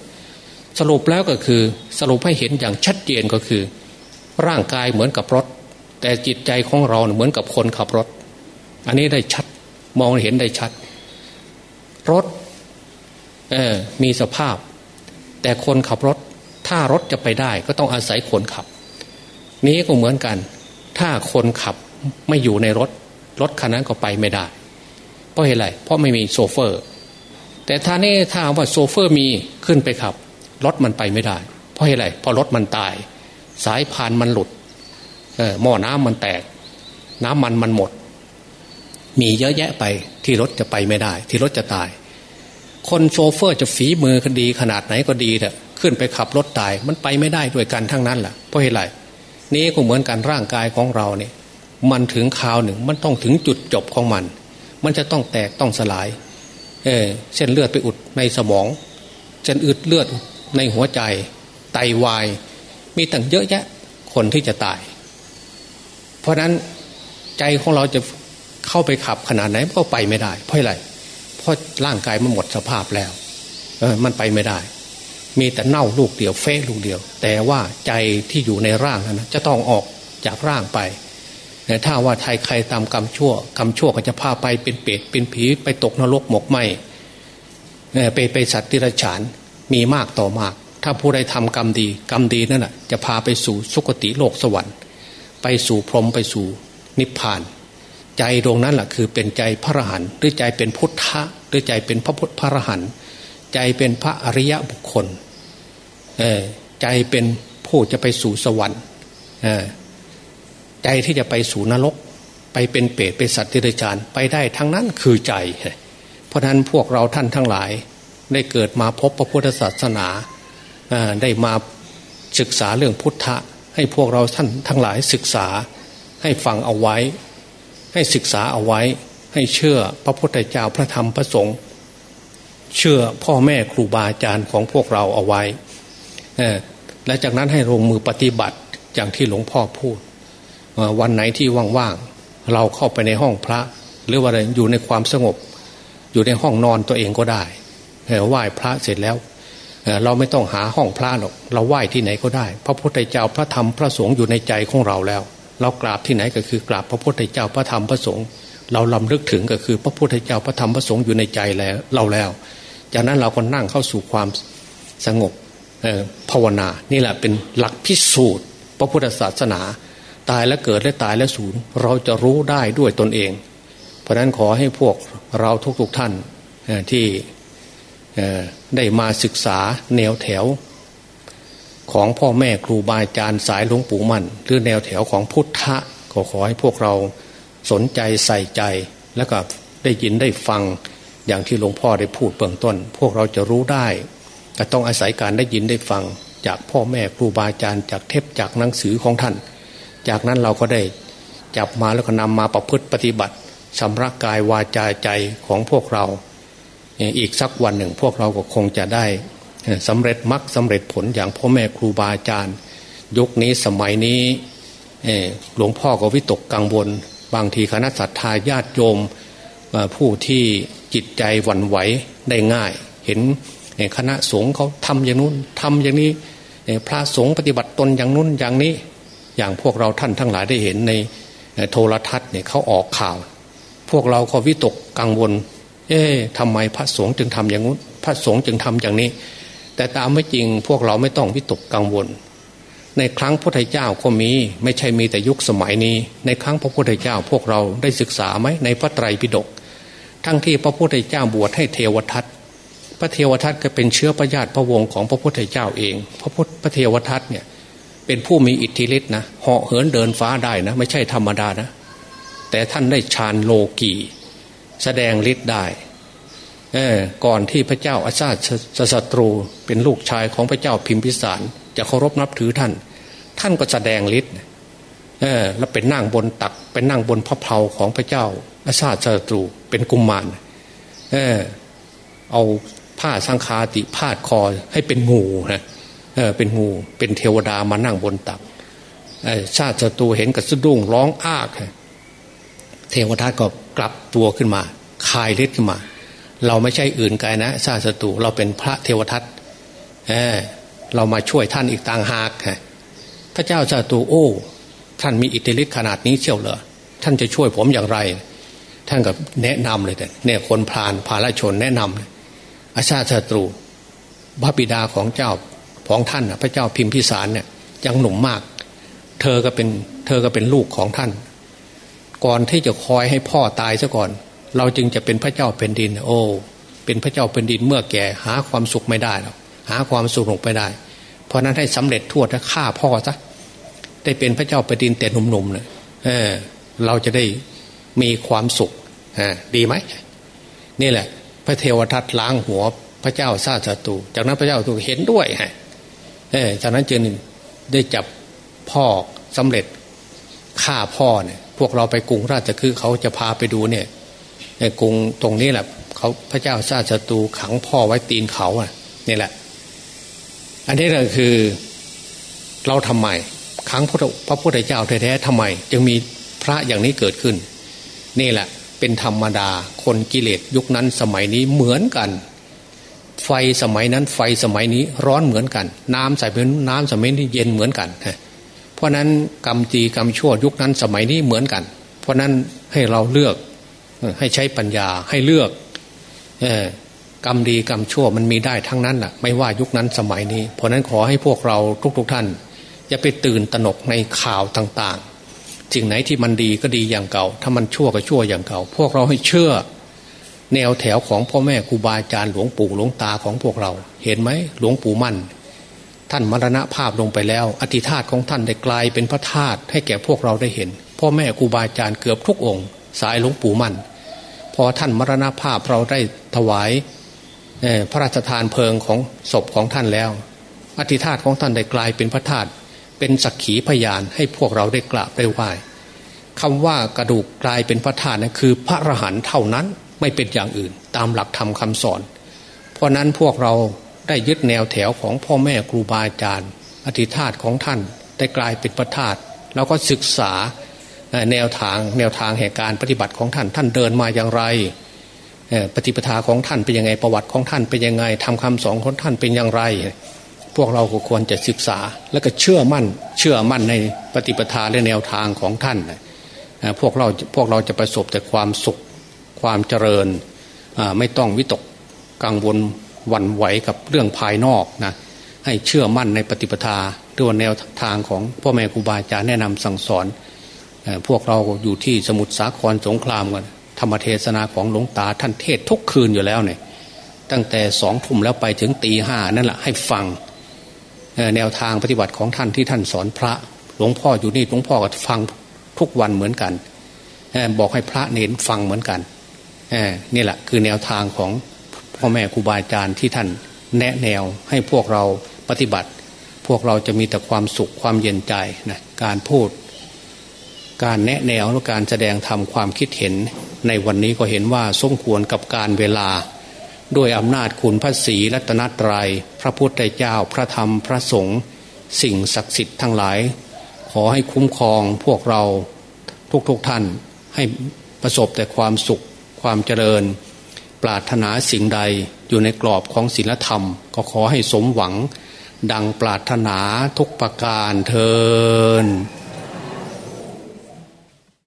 สรุปแล้วก็คือสรุปให้เห็นอย่างชัดเจนก็คือ ร่างกายเหมือนกับรถ แต่จิตใจของเราเหมือนกับคนขับรถ อันนี้ได้ชัดมองเห็นได้ชัด รถมีสภาพ แต่คนขับรถ ถ้ารถจะไปได้ก็ต้องอาศัยคนขับ นี้ก็เหมือนกัน ถ้าคนขับไม่อยู่ในรถ รถคันนั้นก็ไปไม่ได้ เพราะเหตุไรเพราะไม่มีโซเฟอร์ แต่ถ้านี่ถ้าว่าโซเฟอร์มีขึ้นไปขับรถมันไปไม่ได้ เพราะเหตุไรเพราะรถมันตาย สายพานมันหลุดหม้อน้ำมันแตก น้ำมันมันหมด มีเยอะแยะไปที่รถจะไปไม่ได้ ที่รถจะตาย คนโซเฟอร์จะฝีมือคดีขนาดไหนก็ดีเถอะขึ้นไปขับรถตายมันไปไม่ได้ด้วยกันทั้งนั้นแหละเพราะเหตุไรนี่ก็เหมือนกันร่างกายของเราเนี่ย มันถึงคราวหนึ่งมันต้องถึงจุดจบของมัน มันจะต้องแตกต้องสลาย เออเส้นเลือดไปอุดในสมอง เส้นอึดเลือดในหัวใจ ไตาวาย มีตั้งเยอะแยะคนที่จะตาย เพราะนั้นใจของเราจะเข้าไปขับขนาดไหนก็ไปไม่ได้ เพราะอะไรเพราะร่างกายมันหมดสภาพแล้วเออมันไปไม่ได้ มีแต่เน่าลูกเดียวเฟ้ลูกเดียว แต่ว่าใจที่อยู่ในร่างนั้นจะต้องออกจากร่างไป ถ้าว่าใครใครตามกรรมชั่วกรรมชั่วก็จะพาไปเป็นเปรตเป็นผีไปตกนรกหมกไหมไปไปสัตว์ที่ระฉานมีมากต่อมาก ถ้าผู้ใดทำกรรมดี กรรมดีนั่นแหะจะพาไปสู่สุคติโลกสวรรค์ ไปสู่พรหมไปสู่นิพพาน ใจดวงนั้นแหละคือเป็นใจพระรหันต์หรือใจเป็นพุทธะหรือใจเป็นพระพุทธพระรหันต์ใจเป็นพระอริยะบุคคลใจเป็นผู้จะไปสู่สวรรค์ ใจที่จะไปสู่นรก ไปเป็นเปรตเป็นสัตว์ที่ไรจานไปได้ทั้งนั้นคือใจ เพราะนั้นพวกเราท่านทั้งหลาย ได้เกิดมาพบพระพุทธศาสนาได้มาศึกษาเรื่องพุทธะ ให้พวกเราท่านทั้งหลายศึกษาให้ฟังเอาไว้ ให้ศึกษาเอาไว้ ให้เชื่อพระพุทธเจ้าพระธรรมพระสงฆ์เชื่อพ่อแม่ครูบาอาจารย์ของพวกเราเอาไว้และจากนั้นให้ลงมือปฏิบัติอย่างที่หลวงพ่อพูด วันไหนที่ว่างๆเราเข้าไปในห้องพระ หรือว่าอยู่ในความสงบ อยู่ในห้องนอนตัวเองก็ได้ไหว้พระเสร็จแล้วเราไม่ต้องหาห้องพระหรอกเราไหว้ที่ไหนก็ได้ พระพุทธเจ้าพระธรรมพระสงฆ์อยู่ในใจของเราแล้ว เรากราบที่ไหนก็คือกราบพระพุทธเจ้าพระธรรมพระสงฆ์เราลำลึกถึงก็คือพระพุทธเจ้าพระธรรมพระสงฆ์อยู่ในใจแล้วเราแล้ว จากนั้นเราก็นั่งเข้าสู่ความสงบภาวนา นี่แหละเป็นหลักพิสูจน์ พระพุทธศาสนา ตายแล้วเกิดและตายแล้วสูญเราจะรู้ได้ด้วยตนเอง เพราะนั้นขอให้พวกเราทุกๆทท่านที่ได้มาศึกษาแนวแถว ของพ่อแม่ครูบาอาจารย์สายหลวงปู่มั่น หรือแนวแถวของพุทธะก็ขอให้พวกเราสนใจใส่ใจแล้วก็ได้ยินได้ฟังอย่างที่หลวงพ่อได้พูดเบื้องต้น พวกเราจะรู้ได้ก็ต้องอาศัยการได้ยินได้ฟังจากพ่อแม่ครูบาอาจารย์จากเทพจากหนังสือของท่าน จากนั้นเราก็ได้จับมาแล้วก็นำมาประพฤติปฏิบัติชำระกายวาจาใจของพวกเรา อีกสักวันหนึ่งพวกเราก็คงจะได้สำเร็จมรรคสาเร็จผลอย่างพ่อแม่ครูบาอาจารย์ ยุคนี้สมัยนี้หลวงพ่อก็วิตกกังวล บางทีคณะสัตยาญาติโยมผู้ที่จิตใจหวั่นไหวได้ง่าย เห็นคณะสงฆ์เขาทำอย่างนู้นทำอย่างนี้พระสงฆ์ปฏิบัติตนอย่างนู้นอย่างนี้ อย่างพวกเราท่านทั้งหลายได้เห็นในโทรทัศน์เนี่ยเขาออกข่าว พวกเราก็วิตกกังวล เอ๊ะทำไมพระสงฆ์จึงทำอย่างนู้นพระสงฆ์จึงทำอย่างนี้ แต่ตามไม่จริงพวกเราไม่ต้องวิตกกังวล ในครั้งพระพุทธเจ้าก็มี ไม่ใช่มีแต่ยุคสมัยนี้ ในครั้งพระพุทธเจ้าพวกเราได้ศึกษาไหมในพระไตรปิฎกทั้งที่พระพุทธเจ้าบวชให้เทวทัตพระเทวทัตก็เป็นเชื้อพระญาติพระวงศ์ของพระพุทธเจ้าเอง พระพุทธพระเทวทัตเนี่ย เป็นผู้มีอิทธิฤทธิ์นะเหาะเหินเดินฟ้าได้นะ ไม่ใช่ธรรมดานะ แต่ท่านได้ฌานโลกีแสดงฤทธิ์ได้เออก่อนที่พระเจ้าอาชาติศัตรูเป็นลูกชายของพระเจ้าพิมพิสาร จะเคารพนับถือท่าน ท่านก็แสดงฤทธิ์เออแล้วเป็นนั่งบนตัก เป็นนั่งบนพระเพลาของพระเจ้าอาชาติศัตรูเป็นกุมมารเออเอาผ้าสังคาติพาดคอให้เป็นงูนะ เออเป็นงูเป็นเทวดามานั่งบนตักชาติศัตรูเห็นกับสะดุ้งร้องอ้ากเทวทัตก็กลับตัวขึ้นมาคายฤทธิ์ขึ้นมา เราไม่ใช่อื่นไกลนะ ชาติศัตรูเราเป็นพระเทวทัตเเรามาช่วยท่านอีกต่างหากพระเจ้าชาตูโอ้ ท่านมีอิทธิฤทธิ์ขนาดนี้เชี่ยวเหรอท่านจะช่วยผมอย่างไร ท่านก็แนะนำเลยเนี่ยคนพรานพาราชนแนะนำอาชาติศัตรูพระบิดาของเจ้า ของท่านพระเจ้าพิมพิสารเนี่ยยังหนุ่มมาก เธอก็เป็นเธอก็เป็นลูกของท่าน ก่อนที่จะคอยให้พ่อตายซะก่อน เราจึงจะเป็นพระเจ้าเป็นดิน โอ้ เป็นพระเจ้าเป็นดินเมื่อแก่หาความสุขไม่ได้หรอกหาความสุขลงไปได้ เพราะนั้นให้สำเร็จทั่วถ้าฆ่าพ่อซะได้เป็นพระเจ้าเป็นดินแต่หนุ่มๆเลยเออ เราจะได้มีความสุขดีไหมนี่แหละ พระเทวทัตล้างหัวพระเจ้าซาสตู จากนั้นพระเจ้าตูเห็นด้วยฮะ เออจากนั้นจึงได้จับพ่อสำเร็จฆ่าพ่อเนี่ยพวกเราไปกรุงราชคือเขาจะพาไปดูเนี่ยในกรุงตรงนี้แหละเขาพระเจ้าซาสตูขังพ่อไว้ตีนเขาอะนี่แหละ อันนี้ก็คือเราทำไมขังพระพุทธเจ้าแท้ๆทำไม จึงมีพระอย่างนี้เกิดขึ้น นี่แหละ เป็นธรรมดาคนกิเลสยุคนั้นสมัยนี้เหมือนกัน ไฟสมัยนั้นไฟสมัยนี้ร้อนเหมือนกัน น้ำใส่เป็นน้ำสมัยนี้เย็นเหมือนกันเพราะนั้นกรรมจีกรรมชั่วยุคนั้นสมัยนี้เหมือนกัน เพราะนั้นให้เราเลือกให้ใช้ปัญญาให้เลือกกรรมดีกรรมชั่วมันมีได้ทั้งนั้นอะไม่ว่ายุคนั้นสมัยนี้ เพราะนั้นขอให้พวกเราทุกๆทท่าน อย่าไปตื่นตระหนกในข่าวต่างๆสิ่งไหนที่มันดีก็ดีอย่างเก่า ถ้ามันชั่วก็ชั่วอย่างเก่า พวกเราให้เชื่อ แนวแถวของพ่อแม่ครูบาอาจารย์หลวงปู่หลวงตาของพวกเรา เห็นไหมหลวงปู่มั่น ท่านมรณภาพลงไปแล้ว อธิธาตของท่านได้กลายเป็นพระธาตุให้แก่พวกเราได้เห็น พ่อแม่ครูบาอาจารย์เกือบทุกองค์ สายหลวงปู่มั่น พอท่านมรณภาพเราได้ถวายพระราชทานเพลิงของศพของท่านแล้ว อธิธาตของท่านได้กลายเป็นพระธาตุเป็นสักขีพยานให้พวกเราได้กราบได้ไหว้คำว่ากระดูกกลายเป็นพระธาตุนั้นคือพระอรหันต์เท่านั้น ไม่เป็นอย่างอื่น ตามหลักธรรมคาสอน เพราะนั้นพวกเราได้ยึดแนวแถวของพ่อแม่ครูบาอาจารย์อธิธาตของท่านได้กลายเป็นพระธาตแล้วก็ศึกษาแนวทางแนวทางแห่งการปฏิบัติของท่านท่านเดินมาอย่างไรปฏิปทาของท่านเป็นยังไงประวัติของท่านเป็นยังไงทำคำสอนของท่านเป็นอย่างไร พวกเราควรจะศึกษาแล้วก็เชื่อมั่น เชื่อมั่นในปฏิปทาและแนวทางของท่านพวกเราพวกเราจะประสบแต่ความสุข ความเจริญไม่ต้องวิตกกังวลวันไหวกับเรื่องภายนอกนะให้เชื่อมั่นในปฏิปทาด้วยแนวทางของพ่อแม่ครูบาอาจารย์แนะนำสั่งสอน พวกเราอยู่ที่สมุทรสาครสงครามกันธรรมเทศนาของหลวงตาท่านเทศทุกคืนอยู่แล้วเนี่ยตั้งแต่สองทุ่มแล้วไปถึงตีห้านั่นแหละให้ฟังแนวทางปฏิบัติของท่านที่ท่านสอนพระหลวงพ่ออยู่นี่หลวงพ่อก็ฟังทุกวันเหมือนกัน บอกให้พระเน้นฟังเหมือนกัน นี่แหละคือแนวทางของพ่อแม่ครูบาอาจารย์ที่ท่านแนะแนวให้พวกเราปฏิบัติ พวกเราจะมีแต่ความสุขความเย็นใจนะการพูด การแนะแนวและการแสดงทำความคิดเห็น ในวันนี้ก็เห็นว่าสมควรกับการเวลา ด้วยอำนาจคุณพระศรีรัตนตรยัย พระพุทธเจ้าพระธรรมพระสงฆ์สิ่งศักดิ์สิทธิ์ทั้งหลาย ขอให้คุ้มครองพวกเราทุกๆทท่านให้ประสบแต่ความสุข ความเจริญ ปรารถนาสิ่งใดอยู่ในกรอบของศีลธรรม ก็ขอให้สมหวัง ดังปรารถนาทุกประการเทิน